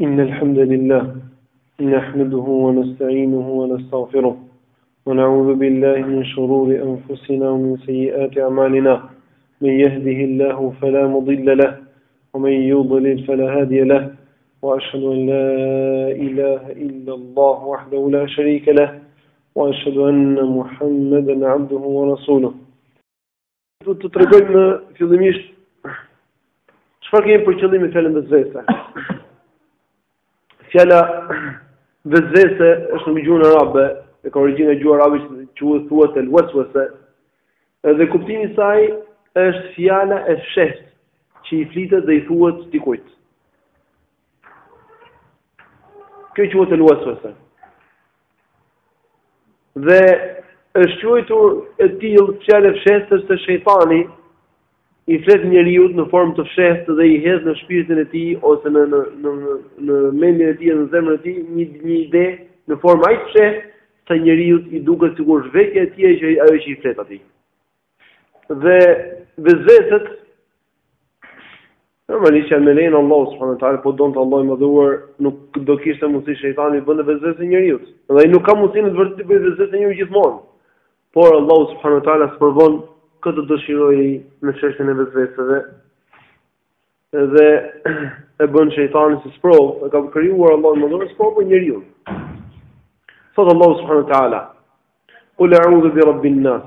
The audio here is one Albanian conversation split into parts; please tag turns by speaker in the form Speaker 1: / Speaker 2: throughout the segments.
Speaker 1: إن الحمد لله نحمده ونستعينه ونستغفره ونعوذ بالله من شرور أنفسنا ومن سيئات أعمالنا من يهده الله فلا مضل له ومن يضلل فلا هادي له وأشهد أن لا إله إلا الله وحده لا شريك له وأشهد أن محمدا عبده ورسوله Do të tregojmë fillimisht çfarë kemi për qëllim me fjalën vezvese. Fjala vezvese është në gjuhën arabe, e ka origjinën në gjuhën arabe që quhet thuhet el waswasa. Dhe kuptimi i saj është fjala e fshehtë që i flitet dhe i thuhet dikujt. Kjo quhet el waswasa. Dhe është quajtur e tillë fjalë e fshehtë sepse shejtani i flet njeriut në formë të fshehtë dhe i hedh në shpirtin e tij ose në në në në mendjen e tij në zemrën e tij një një ide në formë aq të fshehtë sa njeriut i duket sikur është vetja e tij ajo që i flet atij. Dhe vezveset Normalisht janë me lejen e Allahut subhanahu wa taala, po donte Allahu i madhëruar, nuk do kishte mundësi shejtani t'i bënte vezvese njeriut. Dhe ai nuk ka mundësi në të vërtetë t'i bëjë vezvese njeriut gjithmonë. Por Allahu subhanahu wa taala sprovon kë të dëshirojë në çështjen e vezveseve. Dhe e bën shejtanin si sprovë, e ka krijuar Allahu i madhëruar sprovë për njeriun. Thotë Allahu subhanahu wa taala Qul a'udhu bi rabbin nas.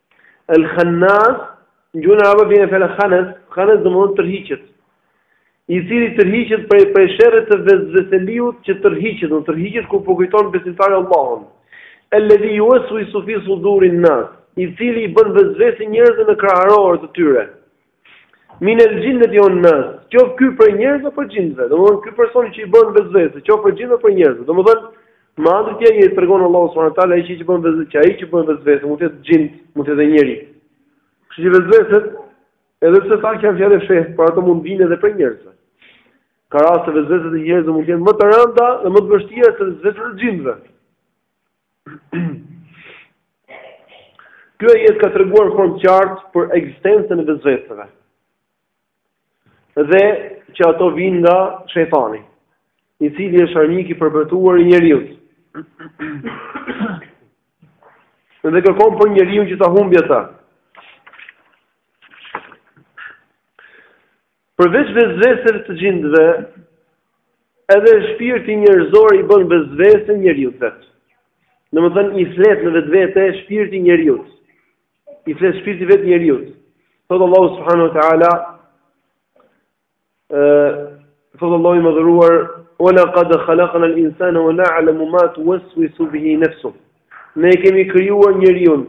Speaker 1: El Khannas, në gjuhën arabe vjen fjala Khanas, Khanas do të thotë tërhiqet. I cili tërhiqet prej prej sherrit të vezveseliut që tërhiqet, do tërhiqet kur përkujton besimtari Allahun. Alladhi yuwaswisu fi sudurin nas, i cili i bën vezvese njerëzve në kraharorët e tyre. Min el jinnati wan nas. Qoftë ky prej njerëzve prej xhinëve. Domthon ky personi që i bën vezvese, qoftë prej xhinëve prej njerëzve. Domthon me anë të tij i tregon Allahu subhanahu wa taala ai që bën vezvese, që ai që bën vezvese mund të jetë xhin, mund të jetë njeri. Kështu që vezveset edhe pse pak janë fjalë e fshehtë, por ato mund të vijnë edhe prej njerëzve. Ka raste vezveset e njerëzve mund të jenë më të rënda dhe më të vështira se vezveset e xhinëve. Ky ajet ka treguar në formë të qartë për ekzistencën e vezveseve. Dhe që ato vijnë nga shejtani, i cili është armik i përbetuar i njeriut. Dhe kërkon për njeriun që ta humbi atë. Përveç vezveseve të xhindëve, edhe shpirti njerëzor i bën vezvese njeriut vetë. Domethënë i flet në vetvete shpirti i njeriut. I flet shpirti vetë njeriut. Thotë Allahu subhanahu wa taala ë thotë Allahu i madhëruar wa laqad khalaqna al-insana wa na'lamu ma tuwaswisu bihi nafsuhu. Ne kemi krijuar njeriun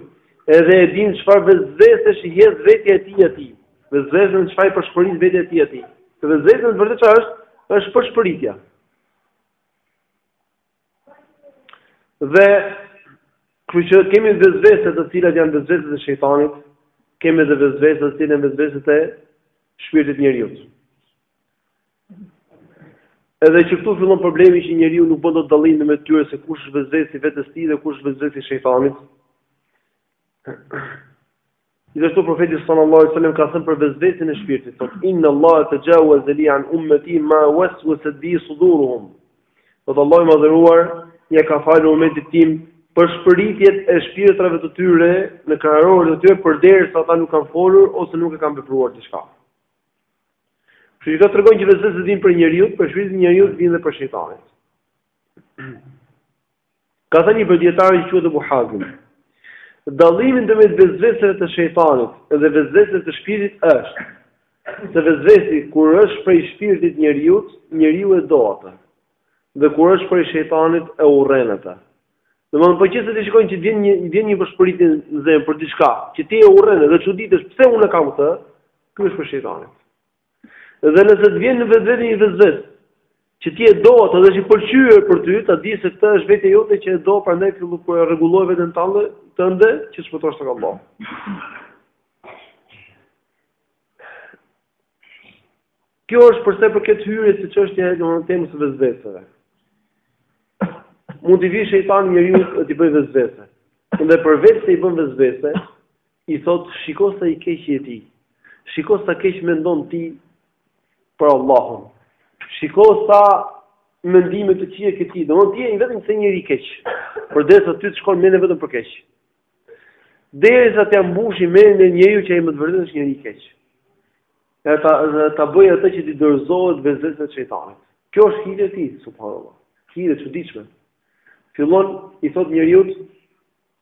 Speaker 1: edhe e dimë çfarë vezvesesh i hedh vetja e tij atij. Vesvese çfarë i përshpërit vetja e tij atij. Se vesvesi në të vërtet çfarë është, është përshpëritja. Dhe kështu që kemi vesvese të cilat janë vesveset e shejtanit, kemi dhe vesvese të cilat janë vesveset e shpirtit të njeriut. Edhe që këtu fillon problemi që njeriu nuk bën dot dallim mes tyre se kush është vesvesi i vetes tij dhe kush është vesvesi i shejtanit. Gjithashtu profeti sallallahu alaihi wasallam ka thënë për vesvesin e shpirtit, thotë inna Allaha tajawaza li an ummati ma waswasat bihi suduruhum. Thotë Allahu i madhëruar ia ka falur umetit tim përshpëritjet e shpirtrave të tyre në krahërorin e tyre përderisa ata nuk kanë folur ose nuk e kanë vepruar diçka. Kështu që kjo tregon që vesvesi vjen prej njeriut, prej shpirtit të njeriut vjen dhe prej shejtanit. Ka thënë një prej dijetarëve që quhet Abu Hazim, Dallimi ndërmjet vesveseve të shejtanit dhe vesveseve të shpirtit është se vesvesi kur është prej shpirtit njeriut, njeriu e do atë. Dhe kur është prej shejtanit e urren atë. Domthonë po qe se ti shikon që vjen një vjen një përshpëritje në zemër për diçka, që ti e urren dhe çuditesh pse unë e kam këtë, ky është prej shejtanit. Dhe nëse të vjen në vetvete një vesves që ti e do atë dhe është i pëlqyer për ty, ta dish se këtu është vetja jote që e do, prandaj fillo e rregulloje veten tënde, që të shpëtosh tek Allahu. Kjo është përsa i përket hyrjes së çështjes së domethënë temës së vesveseve. Mund t'i vijë shejtani njeriut t'i bëjë vesvese. Dhe përveç se i bën vesvese, I thotë, shiko sa i keq je ti. Shiko sa keq mendon ti për Allahun. Shiko sa mendime të këqija ke ti. Domthon ti je i vetëm se njeri i keq. Përderisa ty të shkon mendja vetëm për keq. Derisa t'ia mbushi mendjen njeriut që ai me të vërtetë është njeri i keq. Që ta ta bëjë atë që t'i dorëzohet vesvesit të shejtanit. Kjo është hile e tij, subhanallahu. Hile e çuditshme. Fillon i thotë njeriut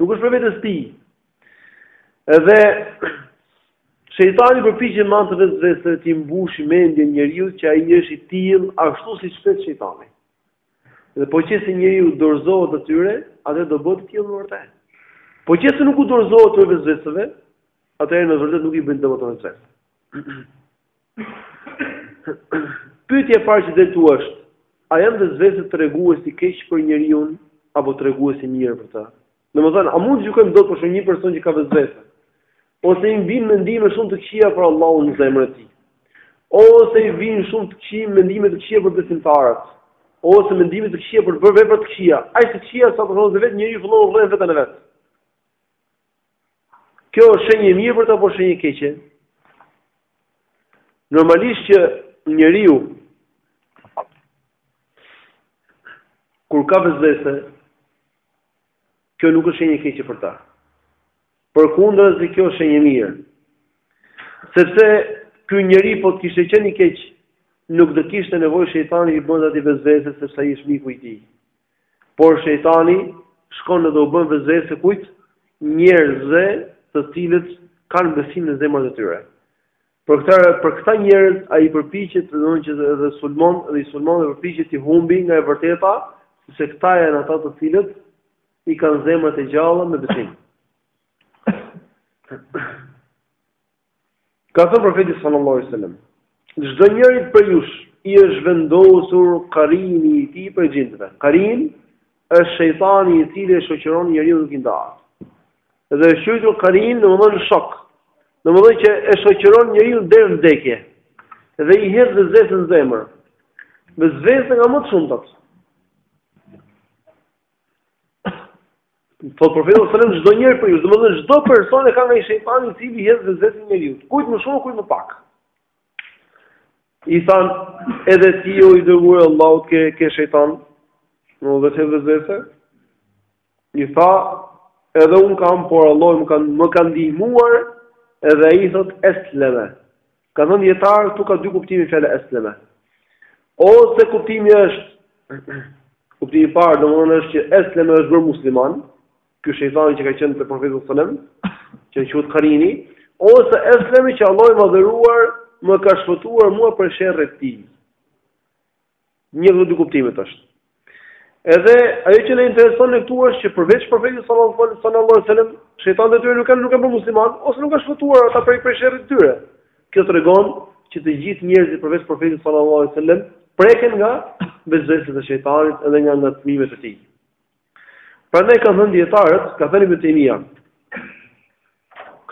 Speaker 1: Nuk është prej vetes tij. Edhe shejtani përpiqet me anë të vesveseve t'i mbushi mendjen njeriut që ai është i tillë ashtu siç thotë shejtani. Dhe po qe se njeriu u dorëzohet atyre, atëherë do bëhet i tillë në vërtetë. Po qe se nuk u dorëzohet vesveseve, atëherë në vërtetë nuk i bëjnë dëm ato vesvese. Pyetja e parë që del ktu është, a janë vesveset tregues i keq për njeriun apo tregues i mirë për ta? Domethënë, a mund të gjykojmë dot për një person që ka vesvese? Ose i vijnë mendime shumë të këqija për Allahun në zemrën e tij? Ose i vijnë shumë të këqija mendime të këqija për besimtarët? Ose mendime të këqija për të bërë vepra të këqija? Aq të këqija saqë vetë njeriu fillon urren veten e vet. Kjo është shenjë e mirë për ta apo shenjë e keqe? Normalisht që njeriu kur ka vesvese, kjo nuk është shenjë e keqe për ta. Përkundrazi kjo është shenjë e mirë. Sepse ky njeri po të kishte qenë i keq, nuk do kishte nevojë shejtani t'i bënte atij vesvese sepse ai është miku i tij. Por shejtani shkon edhe u bën vesvese kujt? Njerëzve të cilët kanë besim në zemrat e tyre. Për këta për këta njerëz ai përpiqet të thonë që edhe sulmon dhe i sulmon dhe përpiqet t'i humbi nga e vërteta, sepse këta janë ata të cilët i kanë zemrat e gjalla me besim. Ka thënë profeti sallallahu alajhi wasallam, çdo njërit prej jush i është vendosur karini i tij prej xhindëve. Karin është shejtani i cili e shoqëron njeriun, nuk i ndahet. Dhe është quajtur karin domethënë shok. Domethënë që e shoqëron njeriun deri në vdekje. Dhe i hedh vesvese në zemër. Vesvese nga më të shumtat. Thot profeti sallallahu alajhi wasallam çdo njeri prej jush, domethënë çdo person e ka nga një shejtan i cili i hedh vesvese njeriut. Kujt më shumë, kujt më pak. I than edhe ti o i dërguar i Allahut ke ke shejtan dhe të hedh vesvese? I tha, edhe unë kam, por Allahu më ka më ka ndihmuar, edhe ai thot esleme. Kanë thënë dijetarët, këtu ka dy kuptime fjala esleme. Ose kuptimi është kuptimi i parë, domthonë është që esleme është bërë musliman, ky shejtani që ka qenë te profeti sallallahu alajhi wasallam, që quhet Karini, ose esleme që Allahu i madhëruar më ka shpëtuar mua prej sherrit të tij. Një nga këto dy kuptimet është. Edhe ajo që na intereson ne këtu është që përveç profetit sallallahu alaihi wasallam, shejtanët e tyre nuk kanë nuk janë bërë musliman ose nuk kanë shpëtuar ata prej prej sherrit të tyre. Kjo tregon që të gjithë njerëzit përveç profetit sallallahu alaihi wasallam preken nga vesveset e shejtanit edhe ngacmimet e tij. Prandaj kanë thënë dijetarët, ka thënë Ibn Tejmija.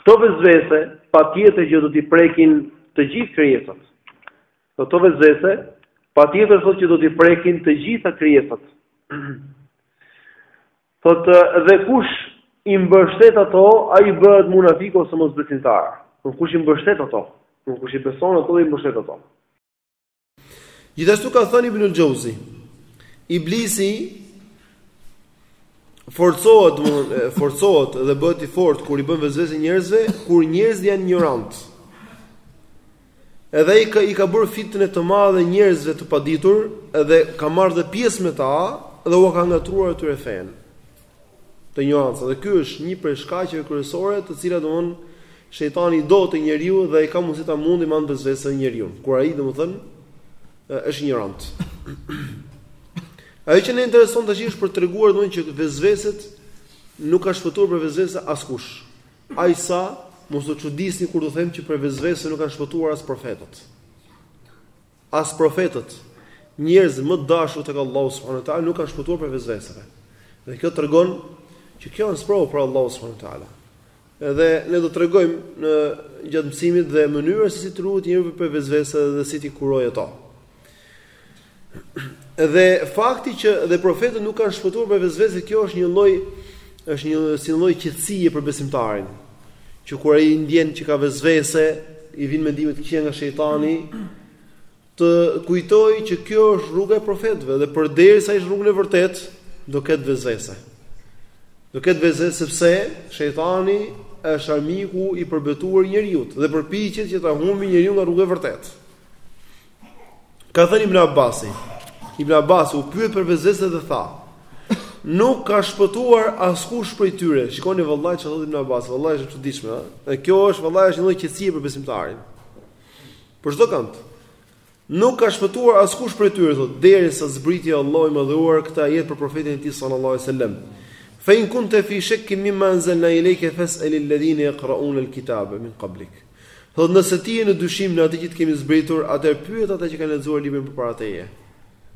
Speaker 1: Këto vesvese patjetër që do t'i prekin të gjitha krijesat. Këto vesvese patjetër thotë që do t'i prekin të gjitha krijesat. Thotë dhe kush i mbështet ato, ai bëhet munafik ose mosbesimtar. Por kush i mbështet ato? Por kush i beson ato dhe i mbështet ato?
Speaker 2: Gjithashtu ka thënë Ibnul Xheuzi, Iblisi forcohet, domethënë forcohet dhe bëhet i fortë kur i bën vesvese njerëzve, kur njerëzit janë injorantë. Edhe ai ka i ka bërë fitnë të madhe njerëzve të paditur dhe ka marrë dhe pjesë me ta dhe ua ka ngatruar atyre fenë. Te injoranca dhe ky është një prej shkaqeve kryesore të cilat domthon shejtani do te njeriu dhe ai ka mundësi ta mundi me anë vezvese njeriun. Kur ai domthon është injorant. Ajo që ne intereson tash është për të treguar domthon që vezveset nuk ka shpëtuar për vezvese askush. Ai tha, Mos u çudisni kur u them që prej vezveseve nuk kanë shpëtuar as profetët. As profetët, njerëzit më të dashur tek Allahu subhanahu wa taala nuk kanë shpëtuar prej vezveseve. Dhe kjo tregon që kjo janë sprovë prej Allahut subhanahu wa taala. Edhe ne do të tregojmë në gjatë mësimit dhe mënyra se si të ruhet njeriu prej vezveseve dhe si t'i kurojë ato. Dhe fakti që dhe profetët nuk kanë shpëtuar prej vezvese, kjo është një lloj është si një lloj qetësie për besimtarin, që kur ai ndjen që ka vezvese, i vin mendime të këqija nga shejtani, të kujtoj që kjo është rruga e profetëve dhe përderisa është në rrugën e vërtetë, do ketë vezvese. Do ketë vezvese sepse shejtani është armiku i përbetuar i njeriut dhe përpiqet që ta humbi njeriun nga rruga e vërtetë. Ka thënë Ibn Abbasi, Ibn Abbasi u pyet për vezveset dhe tha: Nuk ka shpëtuar askush prej tyre. Shikoni vallahi çfarë thotë Ibn Abbasi, vallahi është e çuditshme, ha. Dhe kjo është vallahi është një lloj qetësie për besimtarin. Për çdo kënd. Nuk ka shpëtuar askush prej tyre, thotë, derisa zbriti Allahu i madhëruar këtë ajet për profetin e tij sallallahu alajhi wasallam. Fa in kunta fi shakkin mimma anzalna ilayka fas'al alladhina yaqra'una alkitaba min qablik. Thotë, nëse ti je në dyshim në atë që të kemi zbritur, atëherë pyet ata që kanë lexuar librin përpara teje.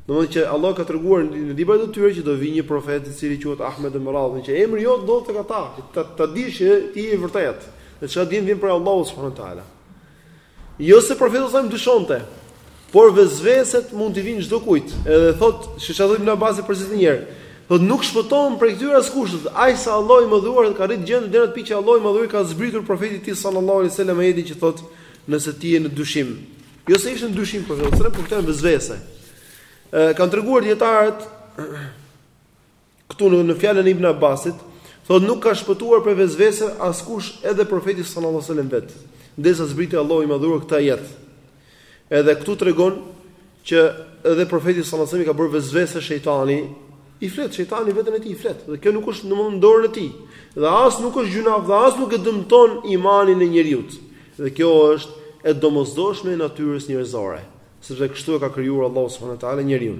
Speaker 2: Domethënë që Allah ka treguar në librat e tyre që do vijë një profet i cili quhet Ahmed e me radhë, që emri jot ndodhet tek ata, që ta, ta dish që ti je i vërtetë. Dhe çka dihet vjen prej Allahut subhanahu wa taala. Jo se profeti salam dyshonte, Por vezveset mund t'i vinë çdo kujt. Edhe thot, shih ça thotë Ibn Abbasi për secilin njeri, thot nuk shpëton prej këtyre askush, aq sa Allahu i madhëruar ka arrit gjendja deri në atë pikë që Allahu i madhëruar i ka zbritur profetit tij sallallahu alaihi wasallam ajetin që thot, nëse ti je në dyshim. Jo se ishte në dyshim profeti sallallahu alaihi wasallam, por këto janë vezvese. Ë kanë treguar dijetarët Këtu në fjalën e Ibn Abbasit, thotë nuk ka shpëtuar prej vezvese askush edhe profeti sallallahu alajhi wasallam vet, derisa zbriti Allahu i madhëruar këtë ajet. Edhe këtu tregon që edhe profeti sallallahu alajhi wasallam i ka bërë vezvese shejtani, i flet shejtani veten e tij i flet. Dhe kjo nuk është domthonë në dorën e tij. Dhe as nuk është gjynaf, dhe as nuk e dëmton imanin e njeriut. Dhe kjo është e domosdoshme e natyrës njerëzore, sepse kështu e ka krijuar Allahu subhanahu wa taala njeriun.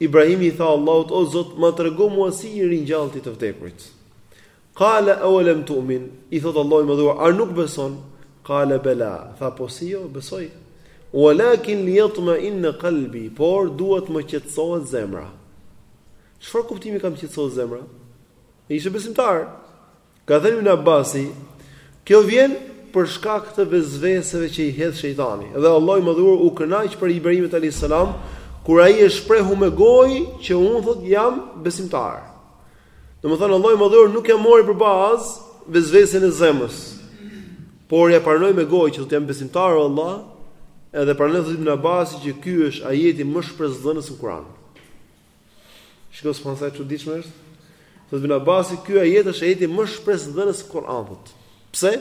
Speaker 2: Ibrahimi i tha Allahut, O Zot, ma trego mua si i ringjall ti të vdekurit. Qala aw lam tu'min? I thotë Allahu i Madhëruar, a nuk beson? Qala bela, tha po si jo, besoj. Walakin liyatma in qalbi, por dua të më qetësohet zemra. Çfarë kuptimi ka më qetësohet zemra? Ai ishte besimtar. Ka thënë Ibn Abasi, Kjo vjen për shkak të vezveseve që i hedh shejtani, dhe Allahu i Madhëruar u kënaq prej Ibrahimit alayhis salam kur ai e shprehu me gojë që unë thotë jam besimtar. Domethënë Allahu i Madhëruar nuk ia mori për bazë vezvesen e zemrës, por ia pranoi me gojë që thotë jam besimtar o Allah, edhe pranoi thotë Ibn Abasi që ky është ajeti më shpresëdhënës në Kur'an. Shikoje se sa e çuditshme është. Thotë Ibn Abbasi, ky ajet është ajeti më shpresëdhënës i Kur'anit. Pse?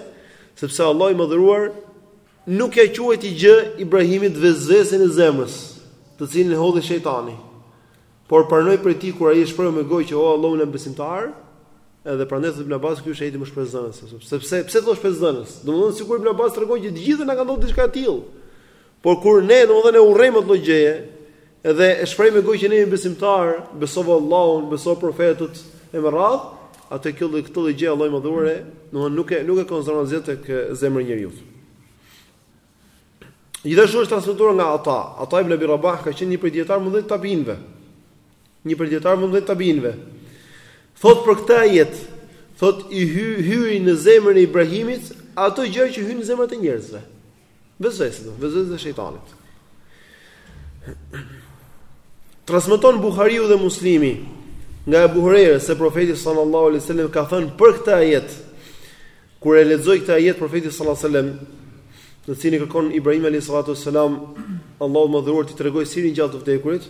Speaker 2: Sepse Allahu i Madhëruar nuk ia quajti gjë Ibrahimit vezvesen e zemrës, të cilën e hodhi shejtani. Por pranoi prej tij kur ai e shprehu me gojë që o Allah unë jam besimtar, edhe prandaj thotë Ibn Abbasi, ky është ajeti më shpresëdhënës. Sepse pse thotë shpresëdhënës? Domthonë sikur Ibn Abbasi tregon që të gjithëve na ka ndodhur diçka e tillë. Por kur ne domthonë e urrejmë atë gjë, Edhe e shprehim me gojë që ne jemi besimtarë, besova Allahun, besova profetët e me radhë, atë kjo këtë lloj gjë Allahu i Madhëruar, domthonë nuk e nuk e konsideron asgjë tek zemra e njeriut. Gjithashtu është transmetuar nga Ata, Ata ibn Abi Rabah ka qenë një prej dijetarëve të mëdhenj të tabiinëve. Një prej dijetarëve të mëdhenj të tabiinëve. Thotë për këtë ajet, thotë i hy, hyri në zemrën e Ibrahimit ato gjëra që hyjnë në zemrat e njerëzve. Vezves, vezvese e shejtanit. Transmeton Buhariu dhe Muslimi nga Abu Huraira se profeti sallallahu alaihi wasallam ka thënë për këtë ajet kur e lexoi këtë ajet profeti sallallahu alaihi wasallam në të cilin i kërkon Ibrahimi alayhi salatu wasalam Allahut të Madhëruar t'i tregojë si i ringjall të vdekurit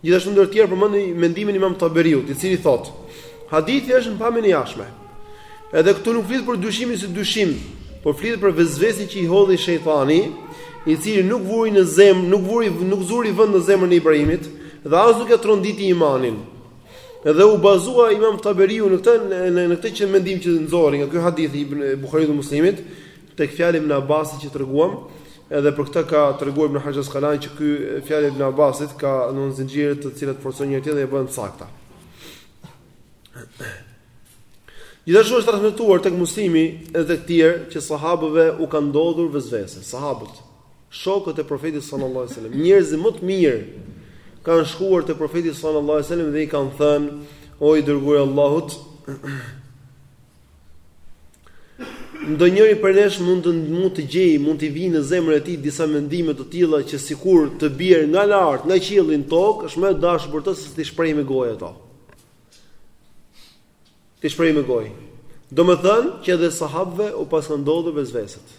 Speaker 2: Gjithashtu ndër të tjerë përmendi mendimin e Imam Taberiut, i cili thotë: Hadithi është në pamjen e jashtme. Edhe këtu nuk flitet për dyshimin si dyshim, por flitet për vezvesen që i hodhi shejtani, i cili nuk vuri në zemër, nuk vuri, nuk zuri vend në zemrën e Ibrahimit dhe as nuk ia tronditi imanin. Edhe u bazua Imam Taberiu në këtë në, në këtë që mendim që nxori nga ky hadith i Buhariut dhe Muslimit, Tek fjala e Ibn Abbasit që treguam, edhe për këtë ka treguar Ibn Hajar Asqalani që kjo fjalë e Ibn Abbasit ka disa zinxhirë të cilët forcojnë njëri tjetrin dhe e bëjnë të saktë. Gjithashtu është transmetuar tek Muslimi edhe tek të tjerë që sahabëve u kanë ndodhur vezvese, sahabët, shokët e Profetit sallallahu alajhi wasallam, njerëzit më të mirë kanë shkuar te Profeti sallallahu alajhi wasallam dhe i kanë thënë, o i dërguari i Allahut, Ndonjëri prej nesh mund të mund t'i vijë në zemrën e tij disa mendime të tilla që sikur të bjerë nga lart, nga qielli në tokë, është më e dashur për të se t'i shprehë me gojë ato. T'i shprehë me gojë. Domethënë që edhe sahabëve u paska ndodhur vezveset.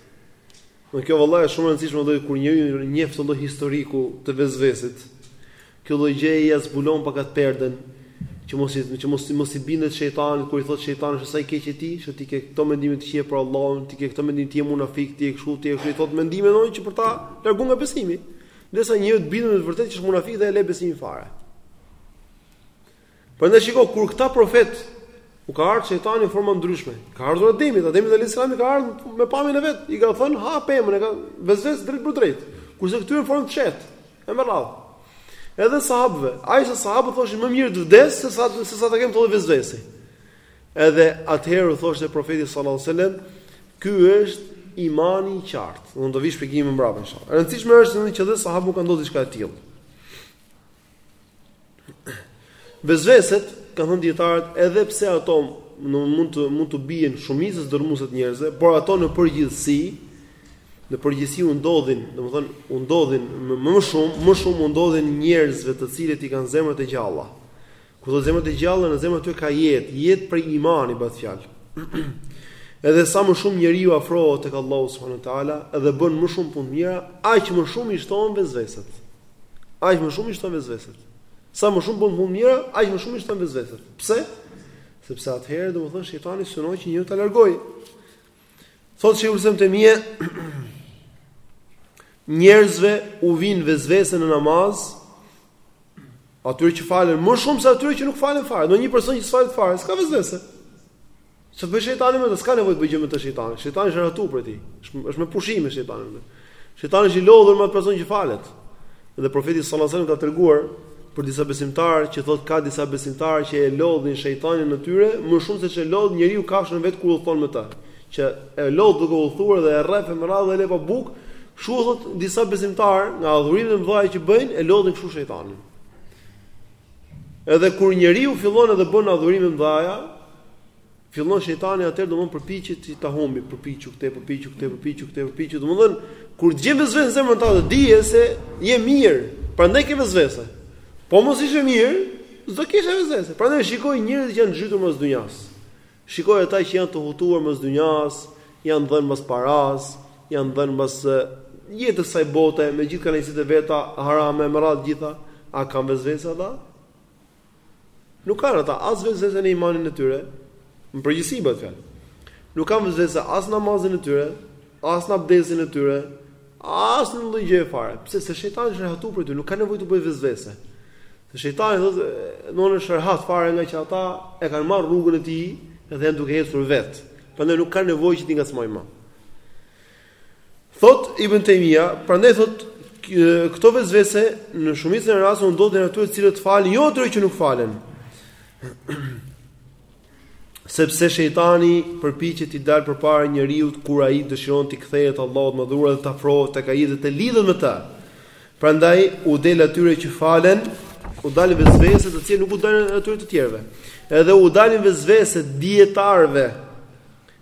Speaker 2: Dhe kjo vëllai është shumë e rëndësishme dhe kur njeriu e njeh këtë lloj historiku të vezvesit. Kjo lloj gjëje ia zbulon pak atë perden që mos i që mos i mos t'i bindet shejtanit kur i thotë shejtani se sa i keq je ti, se ti ke këto mendime të këqija për Allahun, ti ke këto mendime ti je munafik, ti je kështu, ti je kështu, i thotë mendime domethënë që për ta larguar nga besimi. Derisa njeriu të bindet me të vërtetë që është munafik dhe e le besimin fare. Prandaj shiko kur këta profetë u ka ardhur shejtani në forma të ndryshme. I ka ardhur Ademit, Ademit alejhi selam i ka ardhur me pamjen e vet, i ka thënë ha pemën, e ka vezves drejtpërdrejt. Kurse këtyre në formë tjetër. E me radhë. Edhe sahabëve, aq sa sahabët thoshin më mirë të vdes se sa se sa ta kem këtë lloj vezvesi. Edhe atëherë thoshte profeti sallallahu alajhi wasallam, ky është imani i qartë. Do të vijë shpjegimi mbrapa inshallah. E rëndësishme është që edhe sahabëve u ka ndodhur diçka e tillë. Vezveset, kanë thënë dijetarët, edhe pse ato mund të mund t'u bien shumicës dërrmuese të njerëzve, por ato në përgjithësi në përgjithësi u ndodhin, domethënë u ndodhin më shumë, më shumë u ndodhin njerëzve të cilët i kanë zemrat e gjalla. Kur thua zemrat e gjalla, në zemrat e tyre ka jetë, jetë prej imani bëhet fjalë. Edhe sa më shumë njeriu afrohet tek Allahu subhanahu wa taala dhe bën më shumë punë të mira, aq më shumë i shtohen vezveset. Aq më shumë i shtohen vezveset. Sa më shumë bën punë të mira, aq më shumë i shtohen vezveset. Pse? Sepse atëherë domethënë shejtani synon që njeriun ta largojë. Thotë sheh Uthejmini, njerëzve u vinë vezvese në namaz, atyre që falen, më shumë se atyre që nuk falen fare, ndonjë person që s'falet fare, s'ka vezvese. S'bën shejtani me të, s'ka nevojë të bëjë gjë me të shejtani. Shejtani është rehatuar prej tij. Është është me pushime shejtani. Shejtani është i lodhur me atë person që falet. Dhe profeti sallallahu alajhi wasallam ka treguar për disa besimtarë që thotë ka disa besimtarë që e lodhin shejtanin e tyre më shumë se ç'e lodh njeriu kafshën e vet kur udhëton me të. Që e lodh duke udhëtuar dhe e rreh e me radhë dhe e lë pa bukë, kështu thotë disa besimtarë nga adhurimet e mëdha që bëjnë e lodhin kështu shejtanin. Edhe kur njeriu fillon edhe bën adhurime të mëdha, Fillon shejtani atëherë domthon përpiqet t'ia humbë, përpiqet këtej, përpiqet këtej, përpiqet këtej, përpiqet domthon kur ti gjen vezvese në zemrën tënde, dije se je mirë, prandaj ke vezvese. Po mos ishe mirë, s'do kishe vezvese. Prandaj shikoji njerëzit që janë zhytur mbas dynjas. Shikoji ata që janë të hutuar mbas dynjas, janë dhënë mbas parasë, janë dhënë mbas jetës së kësaj bote, me gjithë kënaqësitë e veta, harame, me radhë të gjitha, a kanë vezvese ata? Nuk kanë ata as vezvese në imanin e tyre, në përgjithësi bëhet fjalë. Nuk kanë vezvese as në namazin e tyre, as në abdesin e tyre, as në ndonjë gjë fare. Pse se shejtani është rehat për ta, nuk ka nevojë t'u bëjë vezvese. Se shejtani thotë, "Unë jam rehat fare nga që ata e kanë marrë rrugën e tij dhe janë duke ecur vetë." Prandaj nuk ka nevojë që t'i ngacmojë më. Thotë Ibën Taymija, prandaj thotë këto vezvese në shumicën e rasteve u ndodhin atyre të cilët falen, jo atyre që nuk falen. Sepse shejtani përpiqet t'i dalë përpara njeriut kur ai dëshiron t'i kthehet Allahut të madhëruar dhe të afrohet tek ai dhe të lidhet me të. Prandaj u del atyre që falen, u dalin vezvese të cilat nuk u dalin atyre të tjerëve. Edhe u dalin vezvese dijetarëve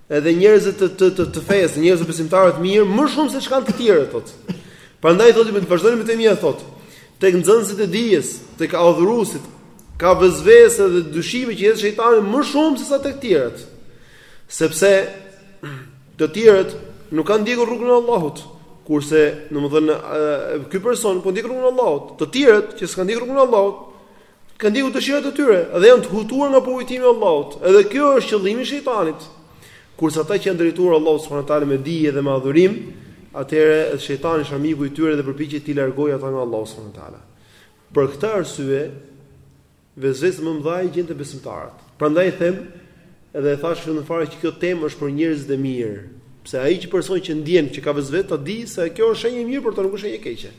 Speaker 2: Edhe njerëzit të të të, të fesë, njerëzit besimtarë të mirë, më shumë seç kanë të tjerët thotë. Prandaj thotë vazhdon Ibën Taymija thotë. Tek nxënësit e dijes, tek adhuruesit, ka vezvese dhe dyshime që i hedh shejtani më shumë se sa tek të tjerët. Sepse të tjerët nuk kanë ndjekur rrugën e Allahut, kurse domethënë ky person po ndjek rrugën e Allahut. Të tjerët që s'kanë ndjekur rrugën e Allahut, Kanë ndjekur dëshirat e tyre dhe janë të hutuar nga përkujtimi i Allahut. Edhe ky është qëllimi i shejtanit. Kurse ata që i janë drejtuar Allahut subhanahu teala me dije dhe me adhurim, atëherë shejtani është armiku i tyre dhe përpiqet t'i largojë ata nga Allahu subhanahu teala. Për këtë arsye, vezveset më të mëdha i gjen te besimtarët. Prandaj them, edhe e thashë në fillim fare që kjo temë është për njerëzit e mirë, pse ai person që ndjen që ka vezvesë ta dijë se kjo është shenjë e mirë për të nuk është shenjë e keqe.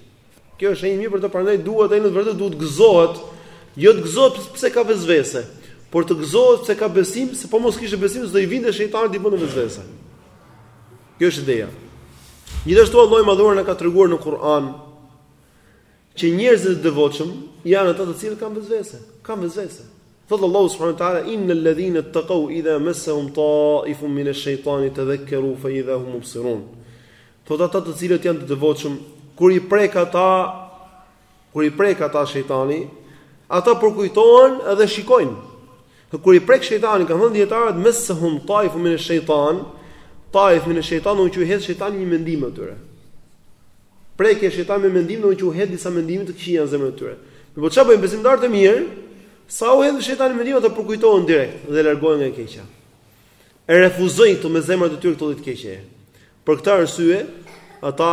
Speaker 2: Kjo është shenjë e mirë për të prandaj duhet ai në të vërtetë duhet të gëzohet, jo të gëzohet pse ka vezvese, por të gëzohet pse ka besim, se po mos kishte besim s'do t'i vinte shejtani t'i bënte vezvese. Kjo është ideja. Gjithashtu Allahu i madhëruar na ka treguar në Kur'an që njerëzit e devotshëm janë ata të cilët kanë vezvese, kanë vezvese. Thotë Allahu subhanahu wa taala innal ladhina taqaw idha massahum ta'ifun min ash-shaytani tadhakkaru fa idha hum mubsirun. Thotë ata të cilët janë të devotshëm, kur i prek ata, kur i prek ata shejtani, ata përkujtohen dhe shikojnë. Kur i prek shejtani, kanë thënë dijetarët messehum taifun min shejtan, taifun min shejtan u hedh shejtani një mendim atyre. Prekja e shejtanit me mendim domethënë u hedh disa mendime të këqija në zemrën e tyre. Po çfarë bëjnë besimtarët e mirë? Sa u hedh shejtani një mendim ata përkujtohen direkt dhe largohen nga e keqja. E refuzojnë këtu me zemrat e tyre këto ide të këqija. Për këtë arsye, ata,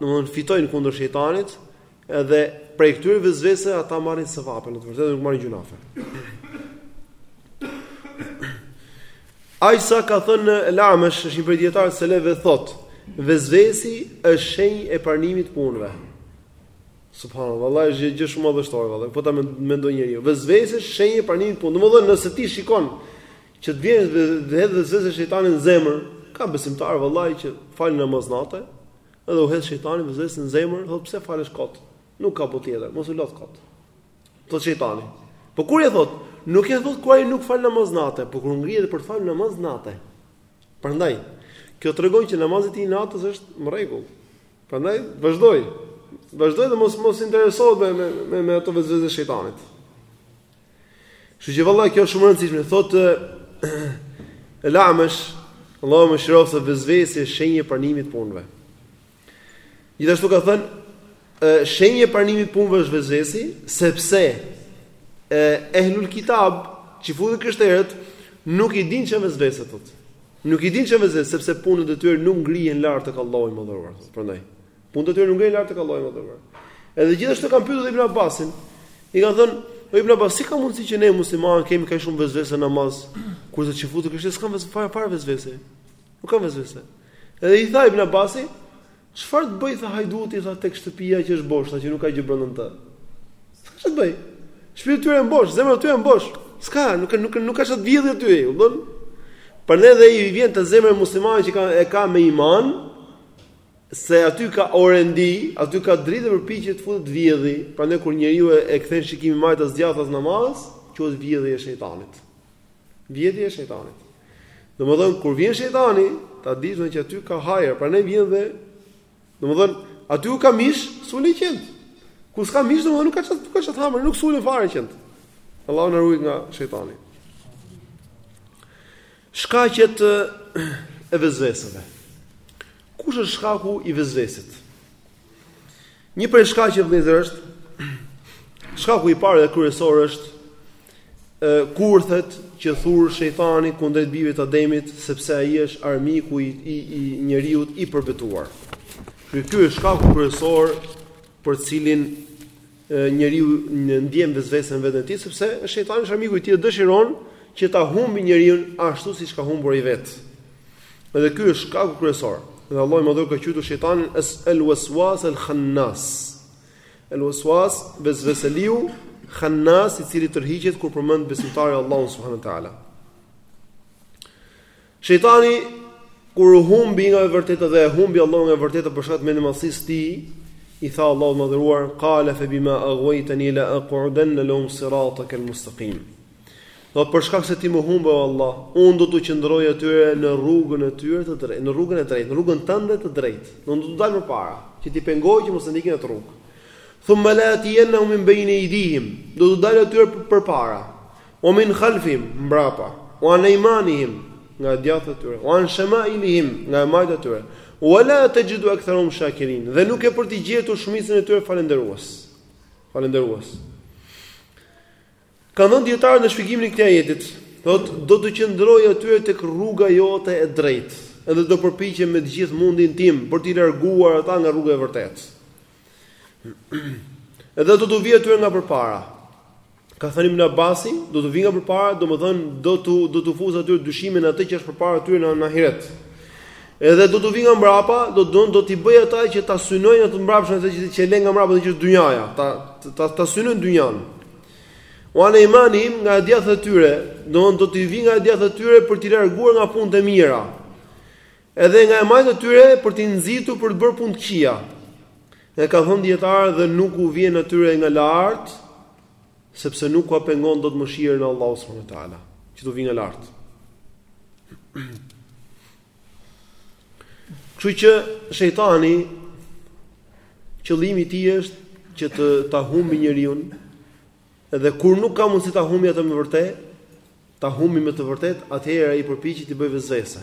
Speaker 2: domthonë, fitojnë kundër shejtanit, edhe prej këtyre vezvese ata marrin sevape, në të vërtetë nuk marrin gjynahe. Siç e ka thënë El Amesh, është një prej dietarëve të selefëve thotë, vezvesi është shenjë e pranimit të punëve. Subhanallahu, vallahi është gjë shumë e vështirë, vallahi. Po ta mendojë njeriu, vezvesi është shenjë e pranimit të punëve. Domthonë, nëse ti shikon Që të vjen dhe të hedh vezvese shejtani në zemër. Ka besimtarë vallahi që falin namaz natë, edhe u hedh shejtani vezvese në zemër, thotë pse falesh kot? Nuk ka botë tjetër, mos u lodh kot. Po shejtani. Po kur e thot, nuk e thot kur ai nuk fal namaz natë, por kur ngrihet për të fal namaz natë. Prandaj, kjo tregon që namazi i natës është në rregull. Prandaj vazhdoje. Vazhdoje dhe mos mos u intereso me me me ato vezvese të shejtanit. Kështu që valla kjo është shumë e rëndësishme. Thotë El Amesh, Allahu e mëshiroftë se vezvesi është shenjë e pranimit të punëve. Gjithashtu ka thënë shenjë e pranimit të punëve është vezvesi, sepse e ehlul kitab, çifutët e krishterët nuk i dinë ç'janë vezveset thotë. Nuk i dinë ç'janë vezveset, sepse punët e tyre nuk ngrihen lart tek Allahu i Madhëruar. Prandaj Punët e tyre nuk ngrihen lart tek Allahu i Madhëruar. Edhe gjithashtu kanë pyetur Ibn Abbasin, i kanë thënë, "O Ibn Abbas, si ka mundësi që ne muslimanë kemi kaq shumë vezvese në namaz, kurse çifutët e krishterët s'kanë vezvese fare fare vezvese?" Nuk kanë vezvese. Edhe i tha Ibn Abbasi, "Çfarë të bëjë tha hajduti tha tek shtëpia që është bosh, tha që nuk ka gjë brenda të." Çfarë të bëj? Shpirti i tyre është bosh, zemra e tyre është bosh. S'ka, nuk nuk nuk ka çfarë të vjedhë aty, u bën. Prandaj dhe i vjen te zemra e muslimanit që ka e ka me iman, Se aty ka orendi, aty ka dritë dhe përpiqet të futet të vjedhi, prandaj kur njeriu e kthen shikimin majtas djathtas në namaz, quhet vjedhje e shejtanit. Vjedhje e shejtanit. Domethënë kur vjen shejtani, ta dish se aty ka hajër, prandaj vjen dhe domethënë aty ku ka mish, sulen qentë. Kur s'ka mish domethënë nuk ka ça t', nuk ka ça t'hanë, nuk sulen fare qentë. Allahu na ruajt nga shejtani. Shkaqet e vezveseve. Kush është shkaku i vezvesit? Një prej shkaqeve vëllezër është shkaku i parë dhe kryesor është e kurthet që thur shejtani kundrejt bijve të Ademit sepse ai është armiku i i, i njeriut i përbetuar. Ky ky është shkaku kryesor për të cilin njeriu ndjen vezvese në veten e tij sepse shejtani është armiku i tij dhe dëshiron që ta humbi njeriun ashtu siç ka humbur ai vet. Edhe ky është shkaku kryesor. Dhe Allahu i Madhëruar e ka quajtur shejtanin as al waswas al khannas. Al waswas vezveseliu, khannas i cili tërhiqet kur përmend besimtari Allahun subhanahu wa taala. Shejtani kur u humbi nga e vërteta dhe e humbi Allahu nga e vërteta për shkak të mendjemadhësisë së tij, i tha Allahut të madhëruar, "Qala fa bima aghwaytani la aqudan lahum siratak al-mustaqim." Thotë për shkak se ti më humbe o Allah, unë do t'u qëndroj atyre në rrugën e tyre të drejtë, në rrugën e drejtë, në rrugën tënde të drejtë. Do t'u dal përpara, që t'i pengoj që mos ta ndjekin atë rrugë. Thumma la atiyannahum min bayni aydihim. Do t'u dal atyre përpara. Wa min khalfihim, mbrapa, wa an ejmanihim, nga e djathta e tyre, wa an shema'ilihim, nga e majta e tyre, wa la tajidu aktharahum shakirin, dhe nuk ke për t'i gjetur shumicën e tyre falënderues. Falënderues. Kanë thënë dijetarët në shpjegimin e këtij ajetit, thotë do t'u qëndroj atyre tek rruga jote e drejtë, edhe do përpiqem me të gjithë mundin tim për t'i larguar ata nga rruga e vërtetë. Edhe do t'u vij atyre nga përpara. Ka thënë Ibn Abasi, do t'u vij nga përpara, domethënë do të do t'u fus atyre dyshimin në atë që është përpara tyre në Ahiret. Edhe do t'u vij nga mbrapa, do të do t'i bëj ata që ta synojnë atë mbrapshin atë që që lën nga mbrapa dhe që është dynjaja, ta ta, ta synojnë dynjan. Wa an ejmanihim nga e djathta e tyre, domethënë do t'i vij nga e djathta e tyre për t'i larguar nga punët e mira. Edhe nga e majta e tyre për t'i nxitur për të bërë punë të këqija. Dhe kanë thënë dijetarët dhe nuk u vjen atyre nga lart, sepse nuk ua pengon dot mëshirën e Allahut subhanahu wa taala, që t'u vijë nga lart. Kështu që shejtani qëllimi i tij është që të ta humbi njeriun Dhe kur nuk ka mundësi ta humbi atë me vërtet, ta humbi me të vërtet, atëherë ai përpiqet t'i bëjë vesvese.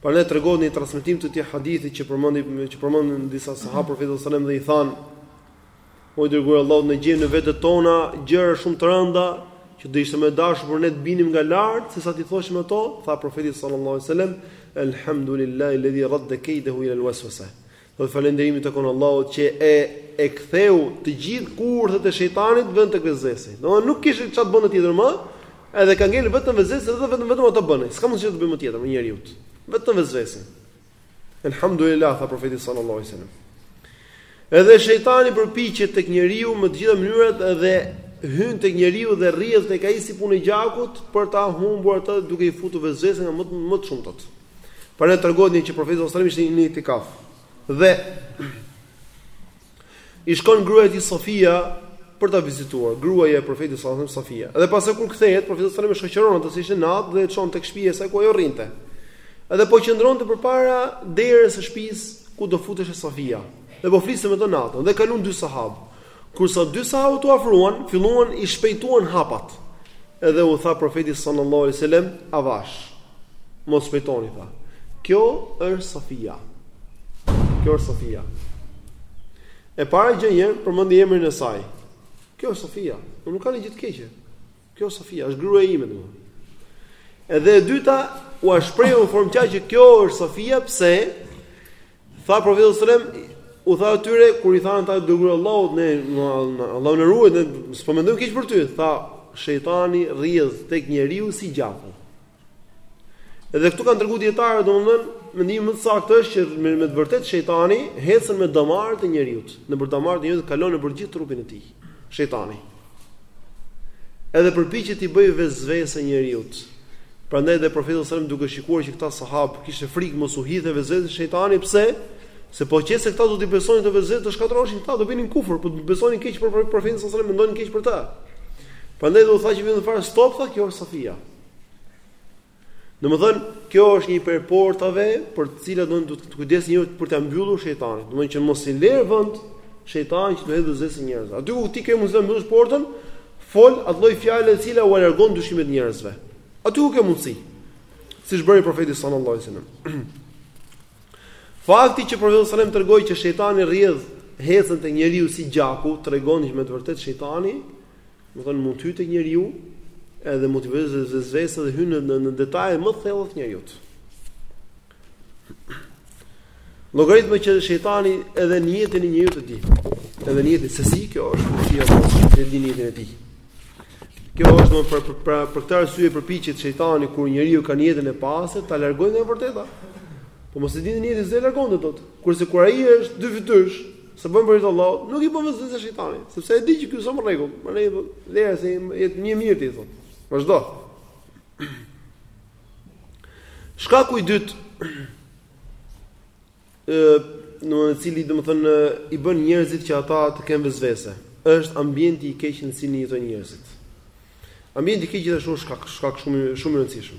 Speaker 2: Prandaj tregohet në një transmetim të këtij hadithi që përmendi që përmendën disa sahabë profetit sallallahu alajhi wasallam dhe i thanë: "O i dërguar i Allahut, ne gjejmë në vetet tona gjëra shumë të rënda që do ishte më e dashur për ne të binim nga lart sesa t'i thoshim ato", tha profeti sallallahu alajhi wasallam, "Elhamdulillahi alladhi radda kaydahu ila alwaswasa". Thotë falënderimi i takon Allahut që e e ktheu të gjithë kurthet e shejtanit vetëm tek vesvesi. Domethënë nuk kishte çfarë të bënte tjetër më, edhe ka ngel vetëm vesvesi dhe vetëm vetëm atë bën. S'ka mundësi të bëjë më tjetër me njeriun. Vetëm vesvesi. Elhamdulillah tha profeti sallallahu alajhi wasallam. Edhe shejtani përpiqet tek njeriu me të gjitha mënyrat dhe hyn tek njeriu dhe rrjedh tek ai si puna e gjakut për ta humbur atë duke i futur vesvese nga më më të shumtat. Prandaj tregohet një që profeti sallallahu alajhi wasallam ishte në itikaf. Dhe i shkon gruaja e tij Sofia për ta vizituar, gruaja e profetit sallallahu alajhi wasallam Sofia. Dhe pastaj kur kthehet, profeti sallallahu alajhi wasallam e shoqëron atë se ishte natë dhe e çon tek shtëpia e saj ku ajo rrinte. Edhe po qëndronte përpara derës së shtëpisë ku do futeshe Sofia. Dhe po fliste me të natën dhe kalojnë dy sahabë. Kurse dy sahabët u afruan, filluan i shpejtuan hapat. Edhe u tha profeti sallallahu alaihi wasallam, "Avash, mos shpejtoni tha. Kjo është Safia. Kjo është Safia." E para gjë një, përmendi emrin e saj. Kjo është Safia. Po nuk ka një gjë të keqe. Kjo është Safia, është gruaja ime domethënë. Edhe e dyta, u shprehu në formë që kjo është Safia pse Tha profeti sallallahu alajhi wasallam, u tha atyre kur i thanë të dërguar i Allahut ne Allahu na ruajt ne s'po mendojmë keq për ty tha shejtani rrjedh tek njeriu si gjaku edhe këtu kanë treguar dijetarët domethënë mendimi më i saktë është që me, me të vërtetë shejtani hecën me damarët e njeriut nëpër damarët e njeriut kalon nëpër gjithë trupin e tij shejtani. Edhe përpiqet t'i bëjë vesvese njeriut. Prandaj dhe profeti sallallahu alajhi wasallam duke shikuar që këta sahabë kishte frikë mos u hidhte vesvese shejtani, pse? Se po qe se këta do t'i besonin vesvese do shkatërroheshin këta, do bënin kufër, po të besonin keq për profetin sallallahu alajhi wasallam, mendonin keq për të. Prandaj dhe u tha vetëm fare stop tha kjo është Safia. Domethënë, kjo është një prej portave për të cilat duhet të kujdeset njeriu për t'ia mbyllur shejtanit. Domethënë që mos i lërë vend shejtanit që të hedhë vesvese njerëzve. Aty ku ti ke mundësi ta mbyllësh portën, fol atë lloj fjalë e cila ua largon dyshimet njerëzve. Aty ku ke mundësi. Siç bëri profeti sallallahu alajhi wasallam. Fakti që profeti sallallahu alajhi wasallam tregoi që shejtani rrjedh hecën te njeriu si gjaku, tregon që me të vërtetë shejtani Domethënë mund të hyjë tek njeriu edhe mund t'i bëjë vesvese dhe hyn në në detaje më të thella të njeriu. Llogarit pra që shejtani edhe nijetin e njeriut e di. Edhe nijetin se si kjo është fuqia e Allahut, e di nijetin e tij. Kjo është më për për, për, për këtë arsye përpiqet shejtani kur njeriu ka nijetin e pastër ta largojë prej të vërtetës. Po mos e dinte nijetin s'e largonte dot. Kurse kur ai është dyfytyrësh, S'e bën për Allahun, nuk i bën vesvese shejtani, sepse e di që ky është në rregull. Prandaj lëre se je mirë ti thot. Vazhdo. Shkaku i dytë ë i cili domethënë i bën njerëzit që ata të kenë vesvese, është ambienti i keq në cilin jetojnë njerëzit. Ambienti i keq është shkak shkak shumë shumë i rëndësishëm.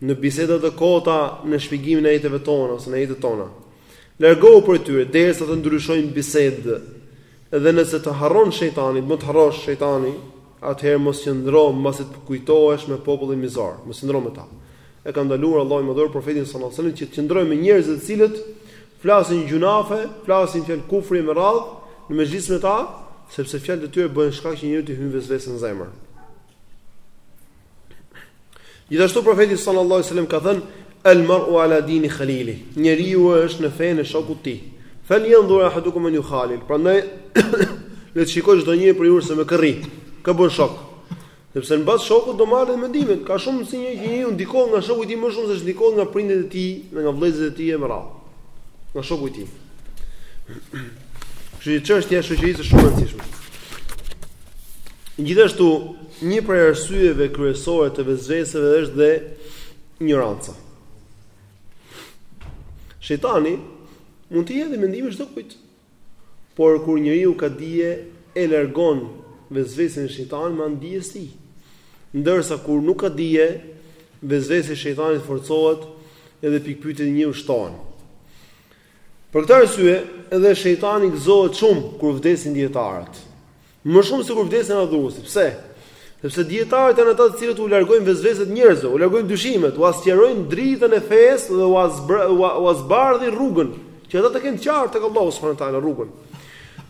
Speaker 2: Në biseda të kota në shpjegimin e ajeteve tona ose në ajetet tona. Largohu prej tyre derisa të ndryshojnë bisedë. Dhe nëse të harron shejtani, mund të harrojë shejtani, atëherë mos qëndro mbasi të kujtohesh me popullin mizor, mos qëndro me ta. E ka ndaluar Allahu i Madhëruar profetin sallallahu alajhi wasallam që të qëndrojë me njerëz të cilët flasin gjynahe, flasin fjalë kufri e me radhë në mexhlis me ta, sepse fjalët e tyre bëhen shkak që njeriut t'i hyjë vesvese në zemër. Gjithashtu profeti sallallahu alajhi wasallam ka thënë El mar'u ala dini khalili. Njeriu është në fenë e shokut të tij. Fal jandhur ahadukum men jukhalil. Prandaj le të shikojë çdo njëri prej jush se me kë rri. Kë bën shok? Sepse në bazë shokut do marrë mendimin. Ka shumë si një që njeriu ndikon nga shoku i tij më shumë se ç'ndikon nga prindërit e tij, nga vëllezërit e tij e me radhë. Nga shoku i tij. Kështu që çështja e shoqërisë është shumë e rëndësishme. Gjithashtu, një prej arsyeve kryesore të vesveseve është dhe injoranca. Shejtani mund t'i hedhë mendime çdokujt. Por kur njeriu ka dije, e largon vesvesen e shejtanit me anë dijes së tij. Ndërsa kur nuk ka dije, vesvesja e shejtanit forcohet edhe pikëpyetjet te njeriu shtohen. Për këtë arsye, edhe shejtani gëzohet shumë kur vdesin dijetarët. Më shumë se kur vdesin adhuruesit. Pse? Sepse dijetarët janë ata të cilët u largojnë vesveset njerëzve, u largojnë dyshimet, ua sqarojnë dritën e fesë dhe ua zba, ua zbardhin rrugën, që ata të kenë të qartë tek Allahu subhanahu wa taala rrugën.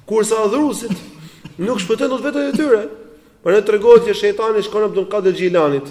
Speaker 2: Kurse adhuruesit nuk shpëtojnë dot veten e tyre. Prandaj tregohet që shejtani i shkon Abdul Kadir Xhilanit.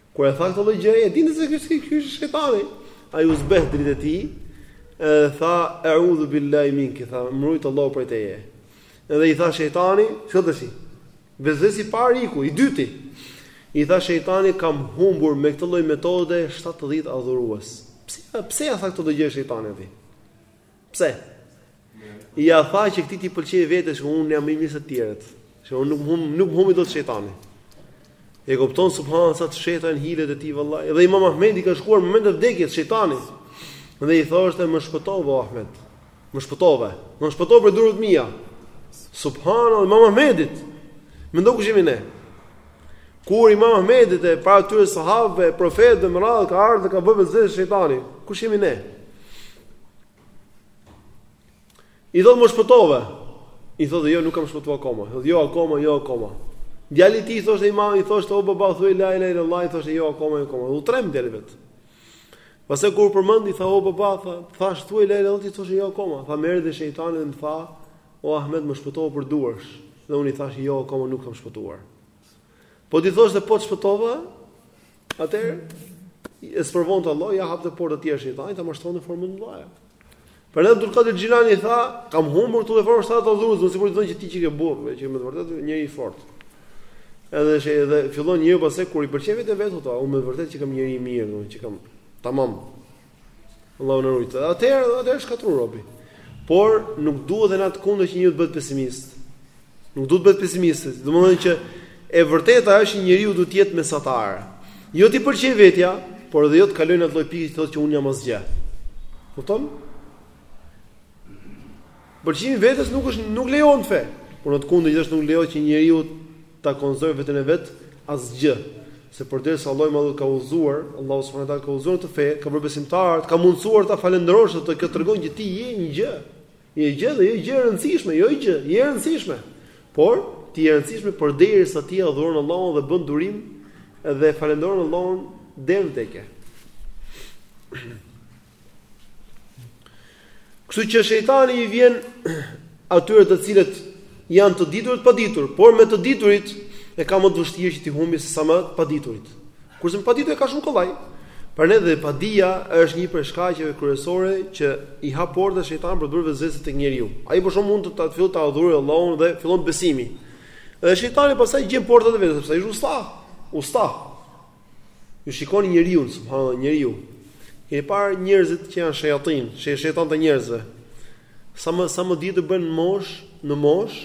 Speaker 2: Kur e tha këtë lloj gjëje, e dinte se ky është ky është shejtani. Ai u zbeh drita e tij, edhe tha e'udhu billahi mink, tha më ruajt Allahu prej teje. Edhe i tha shejtani, çka do të thotë? Vesvesi i parë iku, i dyti. I tha shejtani kam humbur me këtë lloj metode 70 adhurues. Pse pse ia tha këtë lloj gjëje shejtani atij? Pse? Ia tha që këtij t'i pëlqejë vetes që unë jam më i mirë se të tjerët. Që unë nuk hum nuk më humbi dot shejtani. E kupton subhanallahu sa të shumta janë hilet e tij vallahi. Edhe Imam Ahmedit i ka shkuar në moment të vdekjes shejtani. Dhe i thoshte më shpëtove o Ahmed. Më shpëtove. Më shpëtove prej duarve të mia. Subhanallahu Imam Ahmedit. Mendo kush jemi ne? Kur Imam Ahmedit e para tyre sahabëve, profetëve dhe me radhë ka ardhur dhe ka bërë vesvese shejtani. Kush jemi ne? I thotë më shpëtove. I thotë jo, nuk kam shpëtuar akoma. Thotë jo akoma, jo akoma. Djali i tij thoshte Imam, i thoshte o baba thuaj la ilaha illa allah, i thoshte jo akoma, jo akoma. U tremb djali i vet. Pastaj kur u përmend tha o baba, tha, të thashë thuaj la ilaha illa allah, ti thoshe jo akoma. Tha më erdhi shejtani dhe më tha, O Ahmed më shpëtove prej duarsh dhe unë i thashë jo akoma nuk kam shpëtuar. Po t'i thoshte se po të shpëtova, atëherë e sprovonte Allahu, ia hapte portat e tjera shejtani, ta mashtronte në forma të mëdha. Prandaj edhe Abdul Kadir Xhilanit i tha, kam humbur me këtë lloj forme 70 adhurues, nëse po të thonë që ti qenke burrë, qenke me të vërtetë njeri i fortë. Edhe shë edhe fillon njeriu pastaj kur i pëlqen vetvetja thotë, unë me të vërtetë qenkam njeri i mirë, qenkam tamam. Allahu na ruajt. Atëherë, atëherë shkatrru robi. Por nuk duhet edhe në atë kundërt që njeriu të bëhet pesimist. Nuk duhet të bëhet pesimist. Domethënë që e vërteta është që njeriu duhet të jetë mesatar. Jo t'i pëlqejë vetja, por edhe jo të kalojë në atë lloj pikë që thotë që un jam asgjë. Kupton? Pëlqimi i vetes nuk është nuk lejohet në fe. Por në të kundërt gjithashtu nuk lejohet që njeriu ta konzoj veten e vet asgjë se përderisa Allahu i madhëruar të ka udhëzuar Allahu subhanahu taala të ka udhëzuar në fe të ka bërë besimtar të ka mundësuar ta falënderosh atë kjo tregon që ti je një gjë je gjë dhe jo gjë e rëndësishme jo gjë je e rëndësishme por ti je e rëndësishme përderisa ti adhuron Allahun dhe bën durim dhe falënderon Allahun deri në vdekje Kështu që shejtani i vjen atyre të cilët janë të ditur të paditur, por me të diturit e ka më të vështirë që t'i humbi se sa me të paditurit. Kurse me të paditur e ka shumë kollaj. Prandaj dhe padija është një prej shkaqeve kryesore që i hap portën shejtanit për të bërë vesvese tek njeriu. Ai për shkak mund të ta fillojë ta adhurojë Allahun dhe fillon besimi. Dhe shejtani pastaj gjen portat e veta, sepse ai është usta, usta. Ju shikoni njeriun, subhanallah njeriun. Keni parë njerëzit që janë shejatin, që janë shejtanë të njerëzve. Sa më sa më ditë bëhen moshë, në moshë,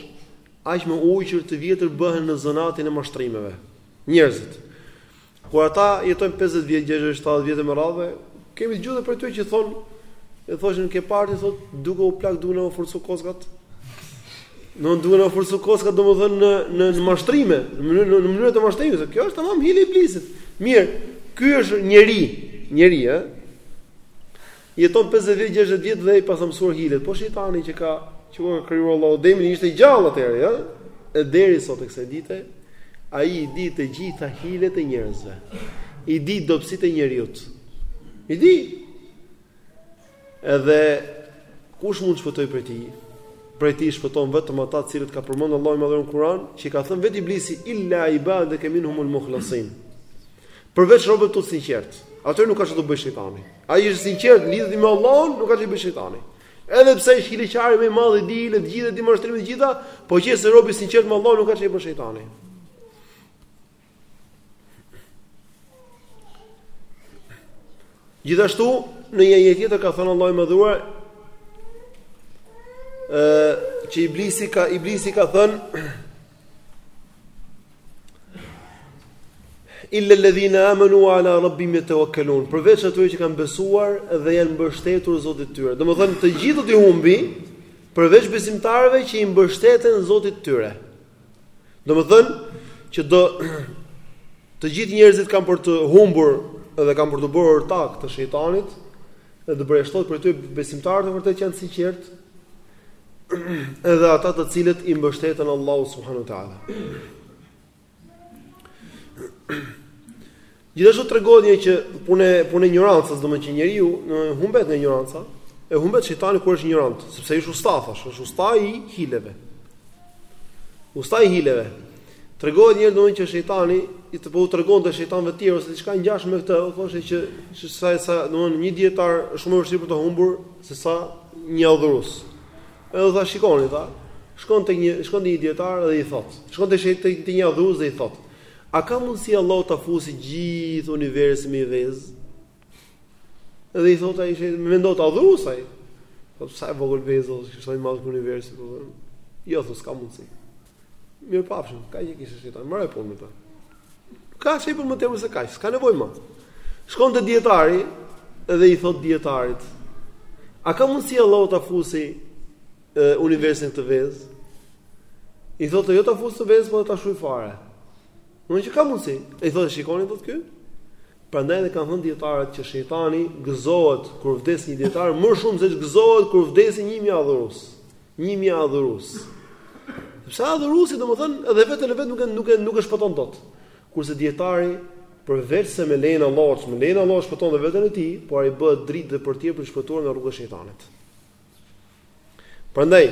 Speaker 2: aq më ujqër të vjetër bëhen në zanatin e mashtrimeve. Njerëzit. Kur ata jetojnë 50 vjet, 60, 70 vjet me radhë, Kemi dëgju dhe për atyre që thon e thoshin ke parti thot duke u plak duke na u forcu kockat. Duke na u forcu kockat domethën në në në mashtrime, në mënyrë në mënyrë të mashtrimit. Kjo është tamam hile e iblisit. Mirë, ky është njeri, njeri ë. Jeton 50 vjet, 60 vjet dhe i paska mësuar hilet. Po shejtani që ka që ka krijuar Allahu Ademin ishte gjallë atëherë, ë. E deri sot e kësaj dite Ai i di të gjitha hilet e njerëzve. I di dobësitë e njeriut. I di. Edhe kush mund të shpëtojë prej tij? Prej tij shpëton vetëm ata të cilët ka përmendur Allahu i madh në Kur'an, që i ka thënë vetë Iblisi illa ibadeke minhumul mukhlasin. Përveç robëve të tu të sinqertë. Atyre nuk ka ç'tu bëjë shejtani. Ai është i sinqertë i lidhur me Allahun, nuk ka ç'të bëjë shejtani. Edhe pse ai është hileqari më i madh i di hilet të gjitha di mashtrimet të gjitha, po qe se robi i sinqertë me Allahun nuk ka çfarë bën shejtani. Gjithashtu në një ajet tjetër ka thënë Allahu i madhëruar ë që iblisi ka iblisi ka thënë illa alladhina amanu wa ala rabbihim yatawakkalun përveç atyre që kanë besuar dhe janë mbështetur Zotit të tyre domethënë të gjithë do t'i humbi përveç besimtarëve që i mbështeten Zotit të tyre domethënë që do të gjithë njerëzit kanë për t'u humbur dhe kanë për t'u bërë ortak të shejtanit dhe të përjashtohet prej tyre besimtarët e vërtetë që janë të sinqertë edhe ata të cilët i mbështeten Allahu subhanahu wa taala. Gjithashtu tregon një që punë punë injorancës, domethënë që njeriun e humbet në injoranca, e humbet shejtani kur është injorant, sepse ai është ustafash, është usta i hileve. Usta i hileve. Tregon njëherë domethënë që shejtani i të po u tregon të shejtanëve të tjerë ose diçka e ngjashme me këtë, u thoshte që sa sa domethënë një dietar është shumë e vështirë për ta humbur se sa një adhurues. Edhe tha shikoni tha, shkon te një shkon te një dietar dhe i thot, shkon te shejt te një adhurues dhe i thot, a ka mundsi Allahu ta fusi gjithë universin në një vez? Dhe i thot ai shejt, mendohet adhurues ai. Po sa e vogël vez është, sa i madh universi po. Jo, thot s'ka mundsi. Mirë pafshim, kaq e kishte shejtani, mbaroi punë me të. Ka që i për më temë se ka që, s'ka nevojë më. Shkon të djetari dhe i thot dijetarit, a ka mundësi Allahu ta fusi e, universin te veza? I thotë jo ta fusi te veza, po dhe ta shuajë fare. Normal që ka mundësi? E i thot e shikoni, thot ky? Prandaj dhe kanë thënë dietarët që shejtani gëzohet kur vdes një dietar më shumë se ç'gëzohet kur vdesin 1000 adhurues. Një mijë adhurues. Se adhuruesi domethënë edhe veten e vet nuk e nuk e nuk e shpëton dot. Kurse dietari përveç se me lejen e Allahut, me lejen e Allahut shpëton dhe veten e tij, por ai bëhet dritë dhe për të tjerët, për t'i shpëtuar nga rruga e shejtanit. Prandaj,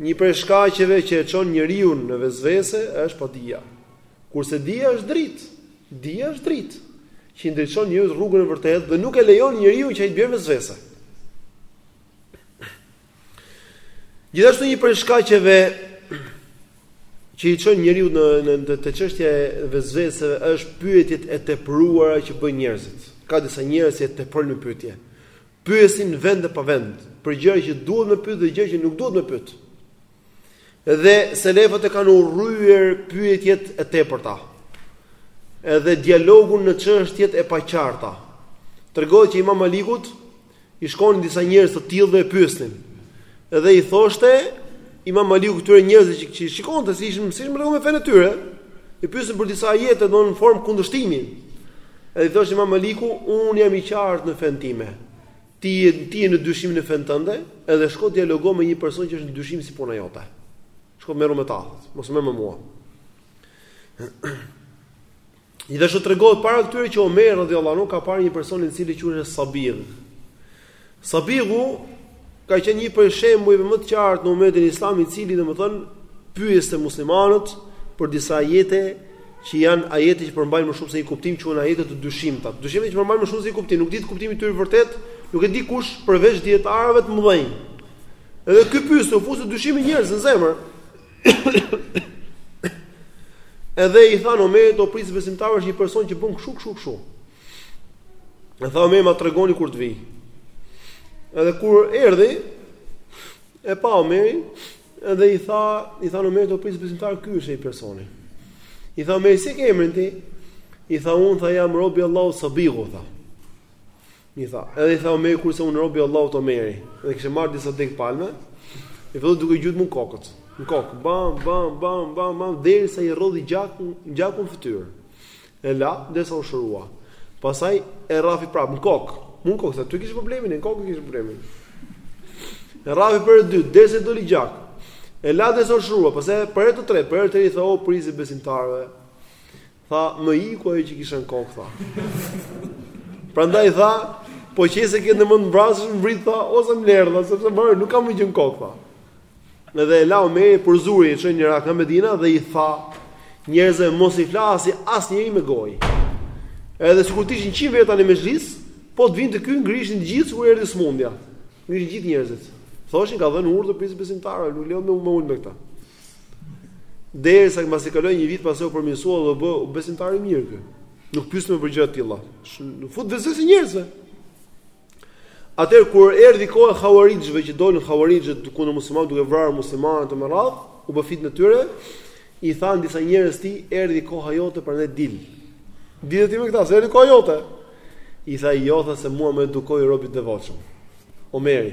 Speaker 2: një prej shkaqeve që e çon njeriun në vesvese është padija. Kurse dija është dritë, dija është dritë që i ndriçon njeriut rrugën e vërtetë dhe nuk e lejon njeriun që ai të bjerë në vesvese. Gjithashtu një prej shkaqeve që e çojnë njeriun në në te, te çështja e vesveseve është pyetjet e tepruara që bëjnë njerëzit. Ka disa njerëz që e teprojnë me pyetje. Pyesin vend e pa vend, për gjëra që duhet me pyet dhe gjëra që nuk duhet me pyet. Dhe selefët e kanë urryer pyetjet e tepërta. Edhe dialogun në çështjet e paqarta. Tregohet që Imam Malikut I shkonin disa njerëz të tillë dhe e pyesnin. Edhe i thoshte Imam Maliku këtyre njerëzve që, që shikonte se si ishin mësishëm rrugën e fenë tyre, i pyesin për disa ajete do në formë kundërshtimi. Edhe i thoshte Imam Maliku, un jam i qartë në fenë time. Ti je ti je në dyshim në fenë tënde, edhe shko dialogo me një person që është në dyshim si puna jote. Shko merru me ta, mos me mua. Gjithashtu tregohet para këtyre që Omer radijallahu anhu ka parë një person i cili qe Sabig. Sabigu ka qenë një prej shembujve më të qartë në umetin islam i cili domethënë pyeste muslimanët për disa ajete që janë ajete që përmbajnë më shumë se një kuptim që janë ajete të dyshimta. Dyshime që përmbajnë më shumë se një kuptim, nuk dihet kuptimi i vërtetë, nuk e di kush përveç dijetarëve të mëdhenj. Edhe ky pyeste u fuste dyshimin njerëzve në zemër, Edhe i thanë Omerit, o prijës i besimtarëve, është një person që bën kështu kështu kështu. E tha Omer, ma tregoni kur të vijë. Edhe kur erdhi, e pa Omeri, edhe i tha, i thanë Omerit, o prijës i besimtarëve, ky është ai personi. I tha Omeri, si e ke emrin ti? I tha unë, tha jam robi i Allahut Sabigu, tha. I tha, edhe i tha Omeri kurse unë robi i Allahut Omeri, dhe kishte marrë disa degë palme, i filloi duke gjuajtur mu në kokë. Në kokë, bam, bam, bam, bam, bam, derisa i rrodhi gjaku, gjaku në fytyrë. E la, derisa u shërua. Pastaj e rrahi prapë në kokë. Mu në kokë, aty kishte problemin, në kokë kishte problemin. E rrahi herën e dytë, derisa doli gjak. E la derisa u shërua, pastaj herën e tretë, herën e tretë i tha o prijësi i besimtarëve. Tha, më iku ajo që kisha në kokë, tha. Prandaj tha, po qe se ke në mend të më vrasësh më vrit tha, ose më lër, tha, sepse më nuk kam më gjë në kokë, tha. Edhe e la Omeri e përzuri, e çon në Irak nga Medinë dhe i tha, njerëzve mos i flasë asnjëri me gojë. Edhe sikur të ishin 100 veta në mexhlis, po të vinte ky ngriheshin të gjithë sikur erdhi smundja. Ngriheshin gjithë njerëzit. Thoshin ka dhënë urdhër prijësi i besimtarëve, nuk lejon me ulë me këtë. Derisa që mbasi kaloi një vit pasi u përmirësua dhe u bë besimtar i mirë ky. Nuk pyeste më për gjëra të tilla. Nuk fuste vesvese njerëzve. Atëherë kur erdhi koha e Havarixhëve që dolën Havarixhët kundër muslimanëve duke vrarë muslimanët me radhë, u bë fitneja e tyre, i thanë disa njerëz atij, erdhi koha jote prandaj dil. Dil dhe ti me këta, se erdhi koha jote. I tha jo tha se mua më edukoi robi i devotshëm. Omeri,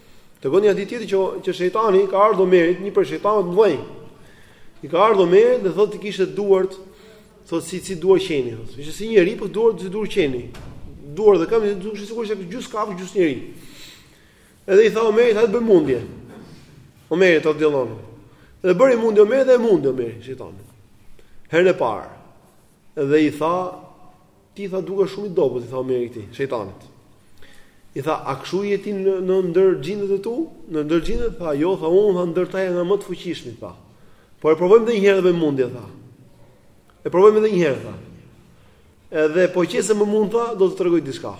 Speaker 2: Tregohet në një hadith tjetër që që shejtani i ka ardhur Omerit, një prej shejtanëve të mëdhenj. I ka ardhur Omerit dhe thotë ti kishte duart, thotë si si duar qeni, thotë. Ishte si njeri, po duart si duar qeni. Duar dhe këmbë dukeshin sikur ishte gjysmë kafshë, gjysmë njeri. Edhe i tha Omerit, hajde bëjmë mundje. Omerit radijallahu anhu. Dhe bëri mundje Omeri dhe e mundi Omeri shejtanin. Herën e parë. Dhe i tha Ti tha dukesh shumë i dobët, i tha Omeri këtij, shejtanit. I tha, a kështu je ti në, në ndër gjindet e tu? Në ndër gjindet, tha, jo, tha, unë, tha, ndër ta jam nga më të fuqishmit, tha. Po e provojmë dhe njëherë dhe më mund, tha. E provojmë dhe njëherë, tha. Edhe po qe se më mund, tha, do të tregoj diçka.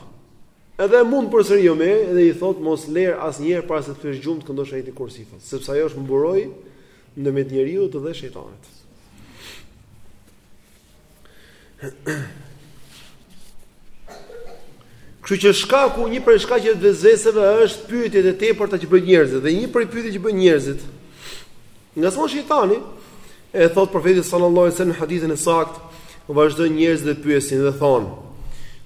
Speaker 2: Edhe e mund përsëri Omeri, edhe i thot, mos lër asnjëherë para se të flesh gjumë të këndosh ajetul kursi, thot. Sepse ajo është mburojë ndërmjet njeriut dhe shejtanit. Kështu që shkaku, një prej shkaqeve të vesveseve është pyetjet e tepërta që bëjnë njerëzit dhe një prej pyetjeve që bëjnë njerëzit. Na mëson shejtani e thot profetit sallallahu alajhi wasallam në hadithin e saktë, vazhdon njerëzit dhe pyesin dhe thon: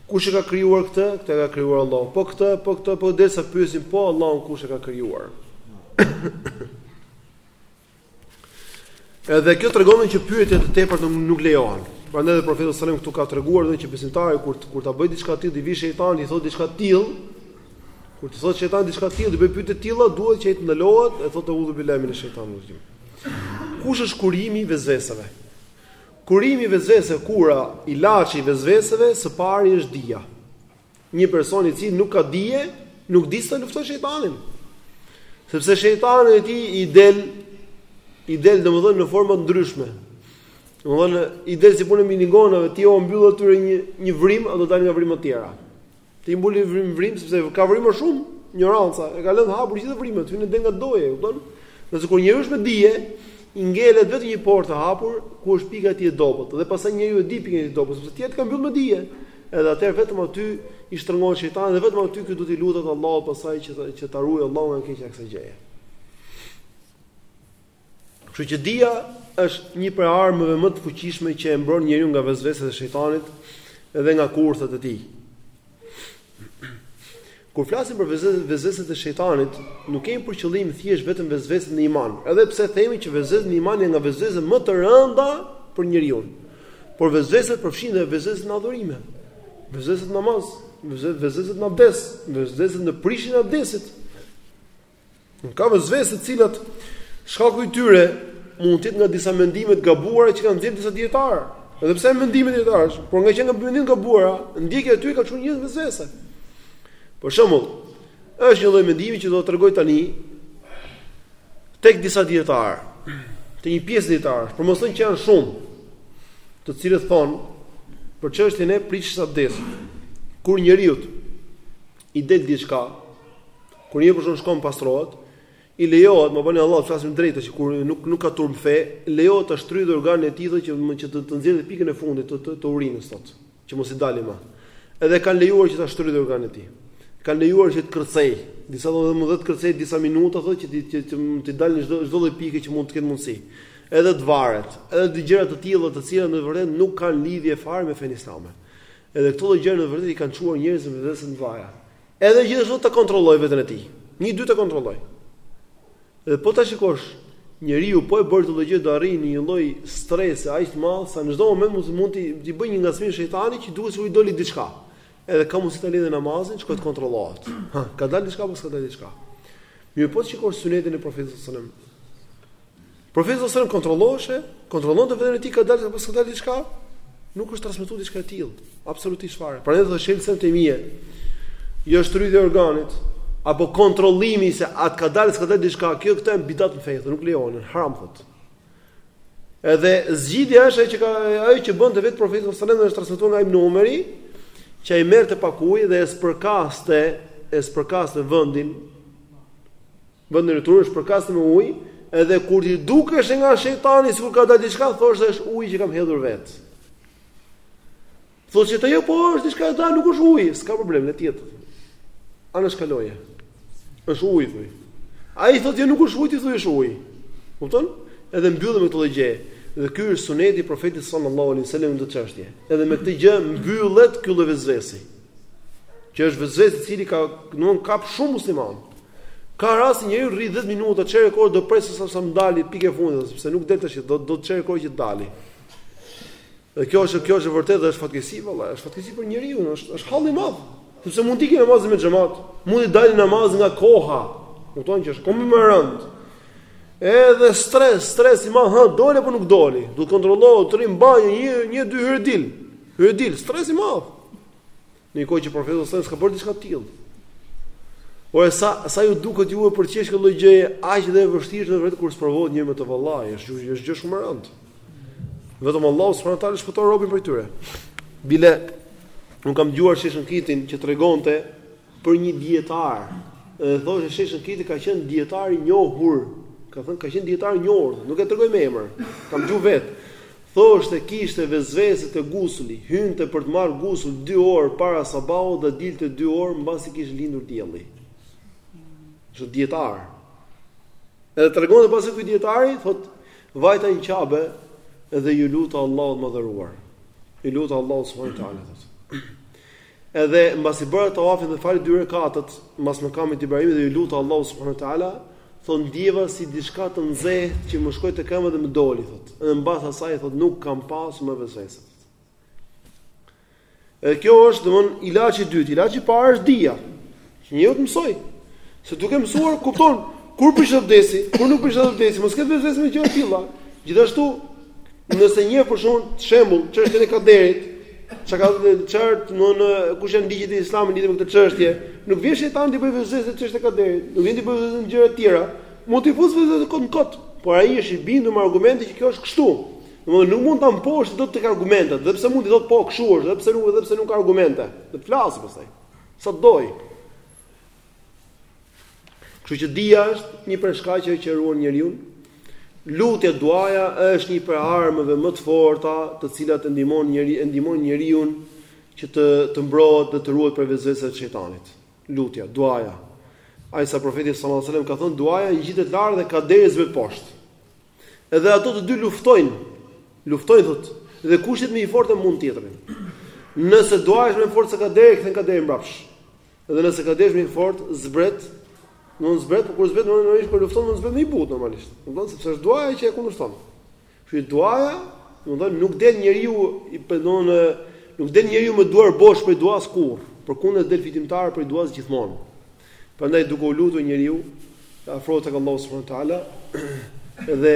Speaker 2: Kush e ka krijuar këtë? Këtë e ka krijuar Allahu. Po këtë, po këtë, po derisa pyesin po Allahun kush e ka krijuar. Edhe kjo tregon që pyetjet e tepërta nuk lejohen. Prandaj edhe profeti sallallahu alajhi wasallam këtu ka treguar edhe që besimtari kur kur ta bëj diçka të tillë, i vi shejtani i thotë diçka të tillë, kur të thotë shejtani diçka të tillë, të bëj pyetje të tilla, duhet që ai të ndalohet e thotë eudhu billahi min shejtan raxhim. Kush është kurimi i vesveseve? Kurimi i vesveseve, kura, ilaçi i vesveseve, së pari është dija. Një person i cili nuk ka dije, nuk di si të luftojë shejtanin. Sepse shejtani i tij i del i del domethënë në forma të ndryshme. Domethënë i del si punë milingonave, ti e mbyll aty një një vrim, do dalin nga vrimat e tjera. Ti mbyll vrim vrim sepse ka vrim më shumë, ignoranca, e ka lënë hapur gjithë vrimat, hyn edhe nga do ai, e kupton? Ndërsa kur njeriu është me dije, i ngelet vetëm një portë e hapur ku është pika e tij e dobët dhe pastaj njeriu e di pikën e tij e dobët, sepse të tjerat i ka mbyll me dije. Edhe atëherë vetëm aty i shtrëngon shejtani dhe vetëm aty ky duhet t'i lutet Allahut pastaj që ta, që ta ruaj Allahu nga keqja kësaj gjëje. Kështu që dija është një prej armëve më të fuqishme që e mbron njeriun nga vesveset e shejtanit dhe nga kurthet e tij. Kur flasim për vesveset e shejtanit, nuk kemi për qëllim thjesht vetëm vesveset në iman, edhe pse themi që vesveset në iman janë nga vesveset më të rënda për njeriun. Por vesveset përfshijnë edhe vesveset në adhurime, vesveset në namaz, vesveset në abdes, vesveset në prishjen e abdesit. Ka vesvese të cilat shkaku i tyre mund të jetë nga disa mendime të gabuara që kanë dhënë disa dietarë. Edhe pse janë mendime dijetarësh, por ngaqë janë mendime të gabuara, ndjekja e tyre ka çuar njerëz në vesvese. Për shembull, është një lloj mendimi që do të tregoj tani tek disa dijetarë, tek një pjesë dijetarësh, për mos thënë që janë shumë, të cilët thonë për çështjen e prishjes së abdesit. Kur njeriut i del diçka, Kur një person shkon pastrohet, i lejohet, më bën Allah, flasim drejt tash kur nuk nuk ka turp në fe, lejohet ta shtrydhë organin e tij që më që të, të nxjerrë pikën e fundit të të, të urinës thot, që mos i dalë më. Edhe kanë lejuar që ta shtrydhë organin e tij. Kanë lejuar që të kërcej, disa do me thënë të kërcej disa minuta thotë që ti që ti dalin çdo çdo lloj pike që mund të ketë mundësi. Edhe të varet, edhe të gjëra të tilla të cilat në vërtet nuk kanë lidhje fare me fenë islame. Edhe këto lloj gjëra në vërtet i kanë çuar njerëzit në vesvese vallaj. Edhe gjithashtu ta kontrolloj veten e tij. Një dy ta kontrolloj. Dhe po ta shikosh, njeriu po e bëri këtë lloj gjëje do arrijë në një lloj stresi aq të madh sa në çdo moment mund të mund t'i bëj një ngacmim shejtani që i duket sikur i doli diçka. Edhe ka mundësi ta lërë namazin, të shkoj të kontrollohet. Ha, ka dalë diçka apo s'ka dalë diçka. Mirë po të shikosh sunetin e profetit sallallahu alajhi wasallam. Profeti sallallahu alajhi wasallam kontrolloheshe, kontrollonte veten e tij ka dalë apo s'ka dalë diçka? Nuk është transmetuar diçka e tillë, absolutisht fare. Prandaj thotë Shejhul Islam Ibn Tejmija qoftë shtrydhja e organit apo kontrollimi se a ka dalë s'ka dalë diçka, kjo këta janë bidat në fe, nuk lejohen, haram thot. Edhe zgjidhja është ajo që ka ajo që bënte vetë profeti sallallahu alajhi wasallam është transmetuar nga Ibn Umari, që ai merrte pak uj dhe e spërkaste, e spërkaste vendin Vendin e turpshëm e spërkaste me ujë, edhe kur t'i dukeshe nga shejtani sikur ka dalë diçka, thoshte është uji që kam hedhur vet. Thotë se jo po është diçka e dalë, nuk është uji, s'ka problem, le të jetë. Anashkaloje. Është uji thuaj. Ai thotë jo nuk është uji, thuaj është uji. Kupton? Edhe mbylle këtë lloj gjë. Dhe ky është suneti i profetit sallallahu alaihi wasallam në këtë çështje. Edhe me këtë gjë mbyllet ky lloj vesvesi. Që është vesves i cili kap, kap shumë musliman. Ka raste njeriu rri 10 minuta çerek ore do presë sa sa t'i dali pika e fundit sepse nuk del tash do do çerek ore që të dali. Dhe kjo është kjo është vërtet dhe është fatkeqësi valla, është fatkeqësi për njeriun, është është hall i madh. Sepse mund t'i ikë namazi me xhamat, mund t'i dalë namazi nga koha. Kupton që është akoma më rënd. Edhe stres, stres i madh, ha doli apo nuk doli. Do të kontrollohet të rri në banjë një një dy hyr e dil. Hyr e dil, stres i madh. Në kohë që profeti sallallahu alajhi wasallam s'ka bërë diçka të tillë. Por sa sa ju duket juve për të qeshur kjo lloj gjëje, aq dhe e vështirë është në vërtet kur sprovohet njeriu me të vallaj, është gjë është gjë shumë e rëndë. Vetëm Allahu subhanahu wa taala shpëton robin prej tyre. Bile un kam dëgjuar Sheh Shënqitin që tregonte për një dijetar dhe thoshte Sheh Shënqiti ka qenë dijetar i njohur, ka thënë ka qenë dijetar i njohur, nuk e tregoi me emër, kam dëgjuar vet. Thoshte kishte vesvese te gusli, hynte për të marrë gusl dy orë para sabahut dhe dilte dy orë mbasi kishte lindur dielli. Është dijetar. Edhe tregonte pasi ky dijetari thotë vajta në Qabe dhe ju luta Allahut për të më shëruar. Ju luta Allahut subhanahu teala. Edhe mbasi bëra tawafin dhe fala dy rekatët mbas makamit të Ibrahimit dhe iu luta Allahu subhanahu wa taala, thotë ndjeva si diçka të nxehtë që më shkoi te këmbët dhe më doli, thotë. Edhe mbas asaj thotë nuk kam pasur më vesvese. Edhe kjo është domthon ilaçi i dytë, ilaçi i parë është dija. Që njeriu të mësoj. Se duke mësuar kupton kur prishet abdesi, kur nuk prishet abdesi, mos ke vesvese me gjëra të tilla. Gjithashtu, nëse një person, për shembull, çështjen e kaderit, e ka të qartë, domethënë kush janë ligjet e Islamit lidhur me këtë çështje, nuk vjen shejtani t'i bëjë vesvese çështjen e kaderit, nuk vjen t'i bëjë vesvese gjëra të tilla. Mund t'i fusë vesvese kot kot, por ai është i bindur me argumente që kjo është kështu. Domethënë nuk mund ta mposhtë dot tek argumentet, dhe pse mund të thotë po kështu është, dhe pse nuk, dhe pse, nuk ka argumente. Do të flasë pastaj. Sa të dojë. Kështu që dija është një prej shkaqeve që e ruan njeriun. Lutja duaja është një prej armëve më të forta, të cilat e ndihmon njeriu, e ndihmon njeriun që të të mbrohet dhe të ruhet prej vesveseve të shejtanit. Lutja, duaja. Aq sa profeti sallallahu alajhi wasallam ka thënë duaja ngjitet lart dhe kaderi zbret poshtë. Edhe ato të dy luftojnë, luftojnë thot, dhe kush është më i fortë e mund tjetrin. Nëse duaja është më e fortë se kaderi, kthehet kaderi mbrapsh. Dhe nëse kaderi është më i fortë, zbret, domethënë zbret, por kur zbret normalisht po lufton, domethënë zbret më i butë normalisht. Domethënë sepse është duaja që e kundërshton. Kjo duaja, domethënë nuk del njeriu domethënë nuk del njeriu me duar bosh prej duas kurr, përkundër del fitimtar prej duas gjithmonë. Prandaj duke u lutur njeriu afrohet tek Allahu subhanahu wa taala dhe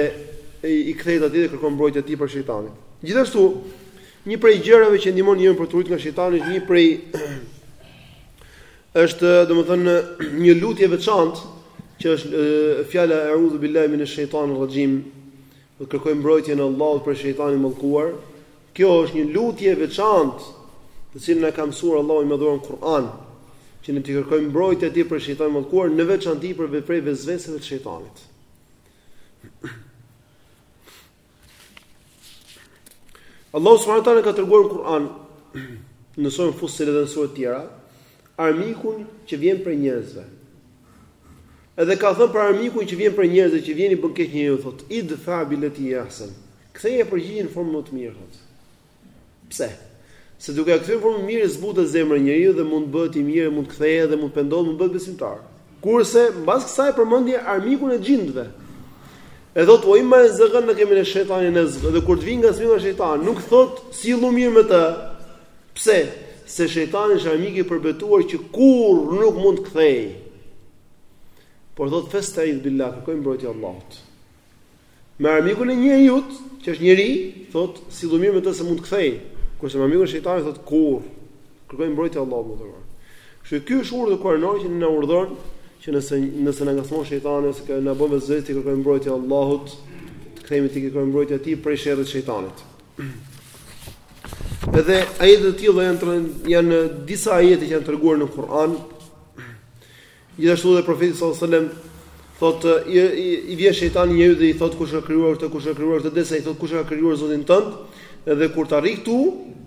Speaker 2: i kthehet atij dhe kërkon mbrojtje atij prej shejtanit. Gjithashtu, një prej gjërave që e ndihmon njeriun për t'u ruajtur nga shejtani është një prej është domethënë një lutje e veçantë që është fjala e'udhu billahi minash shaitanir rajim Dhe kërkoj mbrojtjen e Allahut prej Shejtanit të Mallkuar. Kjo është një lutje e veçantë, të cilën na ka mësuar Allahu i Madhëruar në Kur'an, që ne t'i kërkojmë mbrojtje atij prej Shejtanit të Mallkuar, në veçanti prej ve prej vesveseve të Shejtanit. Allahu subhanahu wa taala ka treguar në Kur'an në suren Fussilet dhe në sure të tjera armikun që vjen prej njerëzve. Edhe ka thënë për armikun që vjen prej njerëzve, që vjen i bën keq njeriut, thotë idfa billati hiya ahsan. Ktheje përgjigjen në formë më të mirë, thotë. Pse? Se duke e kthyer në formë të mirë zbutet zemra e njeriut dhe mund të bëhet i mirë, mund të kthehet dhe mund të pendohet, mund të bëhet besimtar. Kurse, mbas kësaj përmendi armikun e xhindëve. E thotë, ue imma jenzeganneke minesh shejtani nezgun, dhe kur të vijë ngacmimi nga shejtani, nuk thotë sillu mirë me të, pse, se shejtani është armik i përbetuar që kurrë nuk mund të kthehet. Por thotë, festeidh billah, kërkoji mbrojtje Allahut. Me armikun e njeriut, që është njeri, thotë, sillu mirë me të se mund të kthej. Kurse me armikun e shejtanit thotë kurr. Kërkoji mbrojtje Allahut të madhëruar. Kështu ky është urdhër kuranor që na urdhëron që nëse nëse na ngasmon shejtani ose ka na bën vezvese t'i kërkojmë mbrojtje Allahut, të kthehemi t'i kërkojmë mbrojtje atij prej sherrit të shejtanit. Edhe ajete të tilla janë janë disa ajete që janë treguar në Kur'an, Gjithashtu dhe Profeti sallallahu alejhi ve sellem thotë i, i, i vjen shejtani njeriut dhe i thotë kush ka krijuar këtë, kush ka krijuar këtë, derisa i thotë kush e ka krijuar Zotin tënd, dhe kur të arrijë këtu,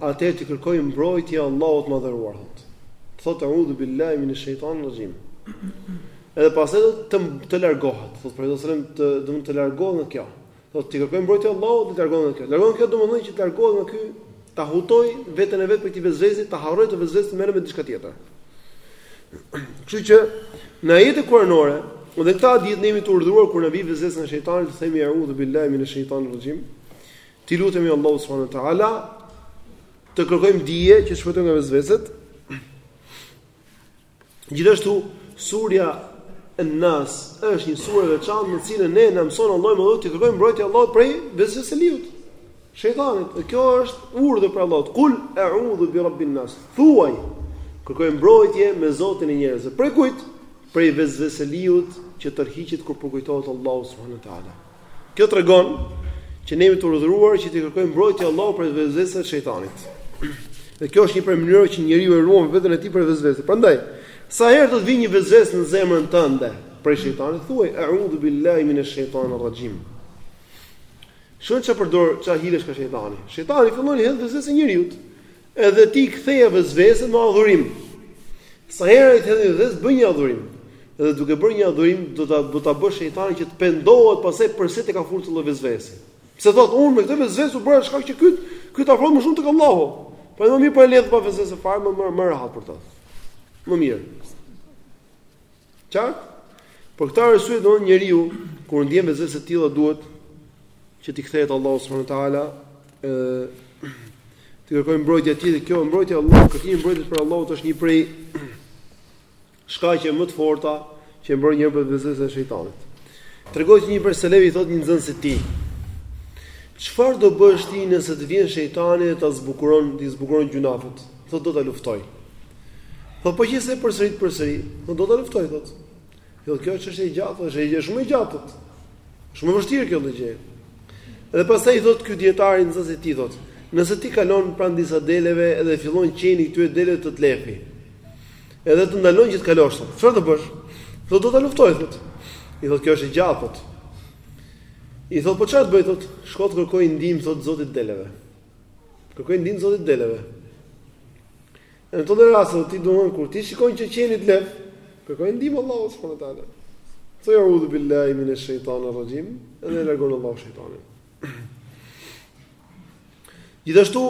Speaker 2: atëherë t'i kërkojë mbrojtje Allahut të madhëruar thotë. Thotë a'udhu billahi minash shaitanir rajim. Edhe pastaj do të të largohet, thotë Profeti sallallahu alejhi ve sellem, domethënë të largohet nga kjo. Thotë t'i kërkojë mbrojtje Allahut dhe të largohet nga kjo. Largohet kjo domethënë që të largohet nga ky ta hutojë veten e vet për këtë vezvese, ta harrojë këtë vezvese, të merret me diçka tjetër. Kështu që në ajete kuranore dhe këtë hadith ne jemi të urdhëruar kur na vjen vezvesa nga shejtani të themi e'udhu billahi minash shaitanir rajim. T'i lutemi Allahut subhanahu wa taala të kërkojmë dije që të shpëtojmë nga vezveset. Gjithashtu, surja An-Nas është një sure e veçantë në të cilën ne na mëson Allahu i madhëruar t'i kërkojmë mbrojtje Allahut prej vezveseliut, shejtanit, dhe kjo është urdhër prej Allahut. Kul a'udhu bi rabbin nas. Thuaj, kërkoj mbrojtje me Zotin e njerëzve. Prej kujt? Prej vezveseliut që tërhiqet kur përkujtohet Allahu subhanahu wa taala. Kjo tregon që ne jemi të urdhëruar që t'i kërkojmë mbrojtje Allahut prej vezveseve të shejtanit. Dhe kjo është një prej mënyrave që njeriu e ruan veten e tij prej vezveseve. Prandaj, sa herë do të vijë një vezvese në zemrën tënde prej shejtanit, thuaj a'udhu billahi minash shaitanir rajim. Shiko ça përdor, ça hilesh ka shejtani. Shejtani fillon i hedh vezvese njeriut. Edhe ti ktheja vezvesen me adhurim. Sa herë ai të hedhë një vezvese, bëj një adhurim. Dhe duke bërë një adhurim, do ta do ta bësh shejtanin që të pendohet pastaj përse të ka futur atë lloj vezvese. Pse thotë, unë me këtë vezvese u bëra shkak që ky ky të afrohet më shumë tek Allahu. Prandaj më mirë po e lë pa vezvese fare më më më rehat për të. Më mirë. Qartë? Për këtë arsye do njeriu kur ndjen vezvese të tilla duhet që t'i kthehet Allahut subhanahu wa taala ë t'i kërkojë mbrojtje atij dhe kjo mbrojtje e Allahut, kërkimi i mbrojtjes prej Allahut është një prej shkaqeve më të forta që e mbron njeriun prej vezveseve të shejtanit. Tregohet që një prej selefëve i thotë një nxënësi të tij. Çfarë do bësh ti nëse të vjen shejtani dhe ta zbukuron, t'i zbukuron gjynahet? Thotë do ta luftoj. Thotë po qe se përsërit përsëri, thotë do ta luftoj thotë. Thotë kjo është çështje e gjatë, është shumë e gjatë. Është më vështirë kjo gjë. Dhe pastaj i thotë ky dietari nxënësit të tij thotë, nëse ti kalon pranë disa deleve dhe fillon qeni i këtyre deleve të të lefi. Edhe të ndalon që të kalosh. Çfarë do bësh? Thotë do ta luftoj thotë. I thotë kjo është e gjatë. I thotë po çfarë të bëj thotë? Shko kërkoji ndihmë thotë zotit të deleve. Kërkoji ndihmë zotit të deleve. Në të tilla raste, ti duhet kur ti shikon që qeni të leh, kërkoji ndihmë Allahut subhanahu wa taala. Thuaj eudhu billahi minash shaitanir rajim, edhe e largon Allahu shejtanin. Gjithashtu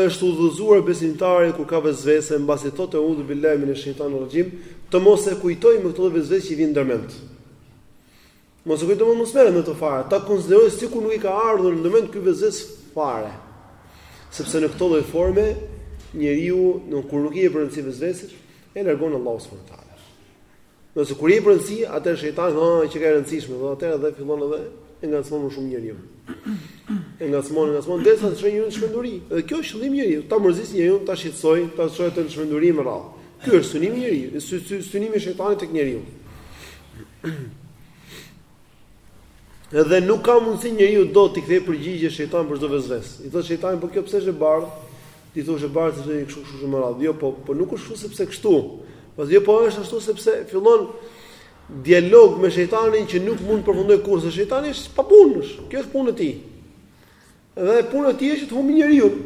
Speaker 2: është udhëzuar besimtari kur ka vesvese mbasi thotë eudhu billahi minash shaitanir rajim, të mos e kujtojë më këto vesvese që i vijnë ndërmend. Mos e kujtojë më mos merret me të fare, ta konsiderojë sikur nuk i ka ardhur në mend ky vesves fare. Sepse në këtë lloj forme njeriu nuk kur nuk i jep rëndësi vesvesit, e largon Allahu subhanahu wa taala. Kurse kur i jep rëndësi, atëherë shejtani thotë qenka e rëndësishme, do atëherë edhe fillon edhe e ngacmon më shumë njeriun. E ngacmon, e ngacmon derisa ta çojë në çmenduri. Dhe ky është qëllimi i njeriut, ta mërzisë njeriun, ta shqetësojë, ta çojë në çmenduri me radhë. Ky është synimi i njeriut, synimi i shejtanit tek njeriu. Edhe nuk ka mundësi njeriu do t'i kthejë përgjigje shejtanit për çdo vesves. I thotë shejtani, po kjo pse është e bardhë? Ti thua është e bardhë sepse kështu kështu me radhë. Jo, po po nuk është kështu sepse kështu. Po jo, po është ashtu sepse fillon dialog me shejtanin që nuk mund të përfundojë kurrë, se shejtani është pa punë. Kjo është puna e tij. Dhe puna e tij është që të humbi njeriun.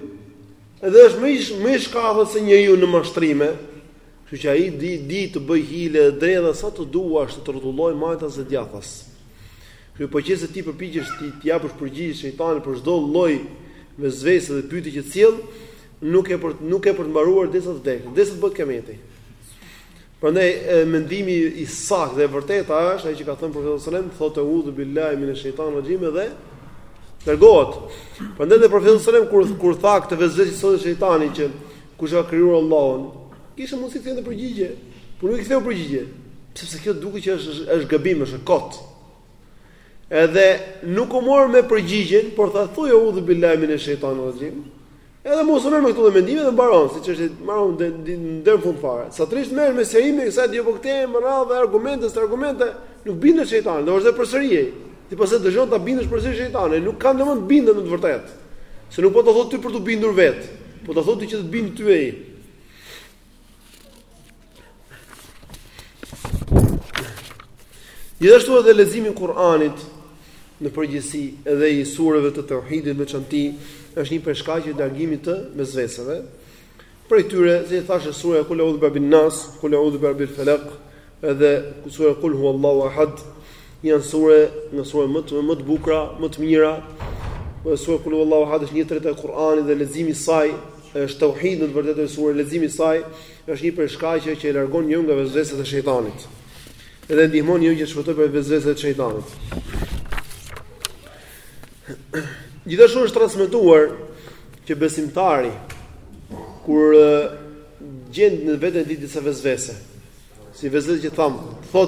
Speaker 2: Dhe është më i më i shkathët se njeriu në mashtrime. Kështu që ai di di të bëjë hile dhe dredha sa të duash, të rrotullon majtas dhe djathas. Ky po qe se ti përpiqesh t'i japësh përgjigje shejtanit për çdo lloj vesvesi dhe pyetje që të sjell, nuk ke për nuk ke për të mbaruar derisa të vdesësh, derisa të bëhet kiameti. Prandaj mendimi i saktë dhe e vërteta është ai që ka thënë profeti sallallahu alajhi wasallam, thotë eudhu billahi min shejtan rajim dhe largohet. Prandaj dhe profeti sallallahu alajhi wasallam kur kur tha këtë vesvesin e shejtanit që kush ka krijuar Allahun, kishte mundësi të kthente përgjigje, por nuk i ktheu përgjigje, sepse kjo duket që është është gabim, është kot. Edhe nuk u mor me përgjigjen, por tha thuaj eudhu billahi min shejtan rajim. Edhe mos u merr me këto mendime dhe mbaron, çështja mbaron në fund fare. Sa të rrish të merresh me sqarimin e kësaj dhe po kthehen me radhë argumente pas argumente nuk bindet shejtani, do vijë edhe përsëri ai. Ti pse dëshiron ta bindesh përsëri shejtanin, nuk ka ndërmend të bindet në të vërtetë. Se nuk po të thotë ty për t'u bindur vetë, po të thotë që të bindë ty ai. Gjithashtu edhe leximi i Kur'anit në përgjithësi edhe i sureve të tauhidit në veçanti është një prej shkaqeve të largimit të vesveseve. Prej tyre, si e thashë sura Kul a'udhu bi rabbin nas, Kul a'udhu bi rabbil falaq, edhe sura Kul huwallahu ahad, janë sure ndër suret më të më të bukura, më të mira. Dhe sura Kul huwallahu ahad është një e treta e Kur'anit dhe leximi i saj është tauhid në të vërtetë sura leximi i saj. Është një prej shkaqeve që e largon njeriun nga vesveset e shejtanit. Edhe ndihmon njeriun që të shpëtojë prej vesveses së shejtanit. Gjithashtu është transmetuar që besimtari kur gjend në veten e tij disa vesvese, si vesveset që thamë, të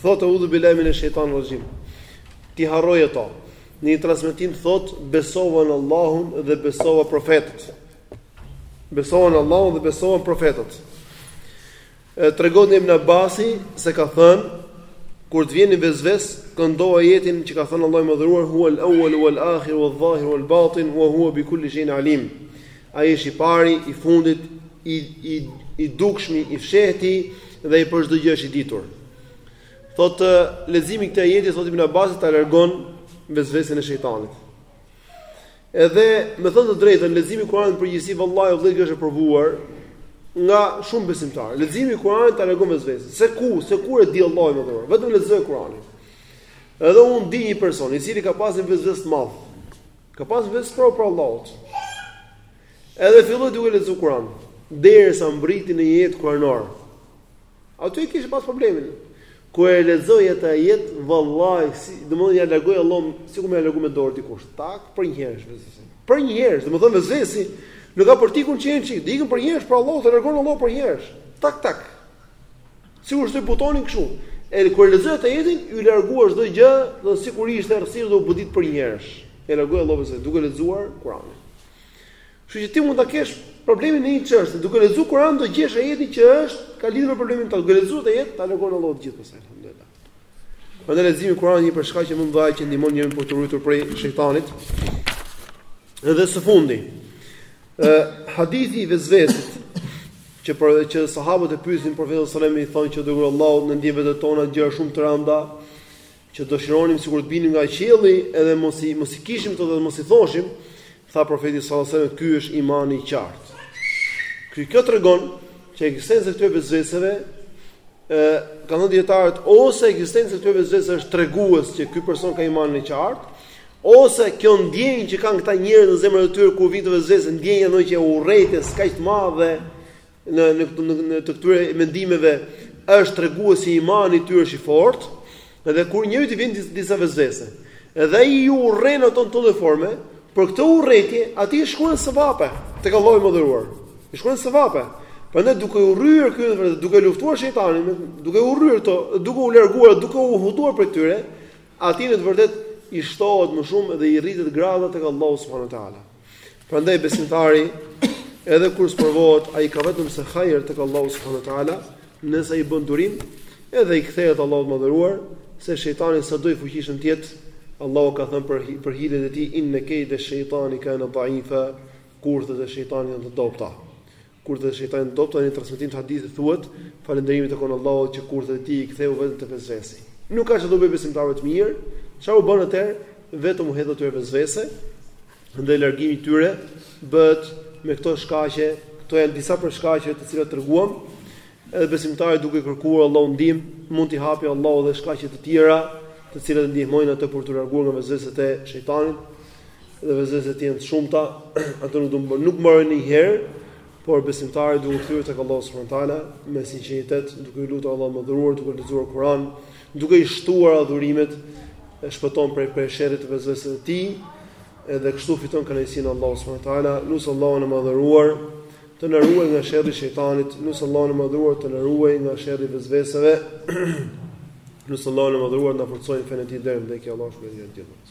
Speaker 2: thotë a'udhu billahi minash shaytanir rajim, t'i harrojë ato, në një transmetim thotë, besova në Allahun dhe besova profetët, Besova në Allahun dhe besova profetët. Tregon Ibn Abbasi se ka thënë kur të vjen një vesves, këndo ajetin që ka thënë Allahu i Madhëruar huwal awwal wal akhir wal zahir wal batin wa huwa bi kulli shay'in alim. Ai është i pari, i fundit, i i i dukshmi, i fshehti dhe ai për çdo gjë është i ditur. Thotë leximi i këtij ajeti thotë Ibn Abbasi ta largon vesvesen e shejtanit. Edhe, me thënë të drejtën, leximi i Kuranit në përgjithësi vallahi o vëllai kjo është e provuar nga shumë besimtarë. Leximi i Kuranit ta largon vesvesen. Se ku, se kur e di Allahu i Madhëruar. Vetëm lexo Kuranin. Edhe unë di një person i cili ka pas një vesves të madh. Ka pas një vesves, sprovë prej Allahut. Edhe filloi duke lexuar Kuranin, derisa mbriti në një ajet kuranor. Aty e kish pas problemin. Kur e lexoi atë ajet, vallahi, si, domethënë ia largoi Allahu, sikur me largu me dorë dikush. Tak, për një herë vesvesi. Për një herë, domethënë vesvesi. Nuk ka për t'ikun që çik, të ikën për një herë, prej Allahut, ta largon Allahu për një herë. Tak tak. Sikur shtyp butonin kështu. E kur lexoi atë ajetin, iu largua çdo gjë, do sikur ishte errësirë dhe u bë ditë për një herë. E largoi Allahu vesvesin duke lexuar Kur'anin. Kështu që ti mund ta kesh problemin në një çështje, duke lexuar Kur'an do gjesh ajetin që është ka lidhje me problemin tënd. Duke lexuar atë ajet, ta largon Allahu të gjithë pastaj, alhamdulillah. Prandaj leximi i Kur'anit një prej shkaqeve më të mëdha që ndihmon njeriun për t'u ruajtur prej shejtanit. Edhe së fundi. Ë hadithi i vesvesit që për që sahabët e pyesin profetin sallallahu alajhi wasallam i thonë o i Dërguari i Allahut ne ndiejmë në vetet tona gjëra shumë të rënda. që dëshironim sikur të binim nga qielli edhe mos i mos i kishim ato dhe mos i thoshim tha profeti sallallahu alajhi wasallam ky është imani i qartë ky kjo tregon që ekzistenca e këtyre vesveseve ë kanë thënë dijetarët ose ekzistenca e këtyre vesveseve është tregues që ky person ka imanin e qartë ose kjo ndjenjë që kanë këta njerëz në zemrat e tyre kur vijnë këto vesvese ndjenja ndjenja e urrejtjes kaq të madhe në në në të këtyre mendimeve është tregues që imani i tyre është i fortë, edhe kur njeriut i vijnë disa vesvese. Edhe ai i urren ato në çdo forme, për këtë urrejtje atij i shkruhen sevape tek Allahu i madhëruar. I shkruhen sevape. Prandaj duke urryer këtë, duke luftuar shejtanin, duke urryer ato, duke u larguar, duke u hutuar prej tyre, atij në të vërtetë i shtohet më shumë dhe i rritet grada tek Allahu subhanahu wa taala. Prandaj besimtari edhe kur sprovohet, ai ka vetëm se hajër tek Allahu subhanahu wa taala, nëse i bën durim, edhe i kthehet Allahut të madhëruar, se shejtani sado i fuqishëm të jetë, Allahu ka thënë për për hilet e tij inna kayda shaytani kana dha'ifa, kurthet e shejtanit janë të dobta. Kurthet e shejtanit janë të dobta, në transmetim të hadithit thuhet, Falënderimi i takon Allahut që kurthet e tij i ktheu vetëm në vesvese. Nuk ka çfarë t'u bëjë besimtarëve të mirë, çfarë u bën atëherë? Vetëm u hedh atyre vesvese dhe largimi i tyre bëhet me këto shkaqe, këto janë disa prej shkaqeve të cilat treguam. Edhe besimtari duke kërkuar Allahut ndihmë, mund t'i hapë Allahu edhe shkaqe të tjera, të cilat e ndihmojnë atë për t'u larguar nga vesveset e shejtanit. dhe vesveset janë të shumta, ato nuk do të nuk mbarojnë një herë, por besimtari duhet të kthehet tek Allahu subhanahu wa taala me sinqeritet, duke e lutur Allahun e madhëruar, duke lexuar Kur'an, duke i shtuar adhurimet, e shpëton prej prej sherrit të vesveseve të tij, edhe kështu fiton kënaqësinë e Allahut subhanahu wa taala, lus Allahun e madhëruar të na ruaj nga sherri i shejtanit, lus Allahun e madhëruar të na ruaj nga sherri i vesveseve. Lus Allahun e madhëruar të na forcojë në fenë e tij deri në tek Allahu subhanahu wa taala.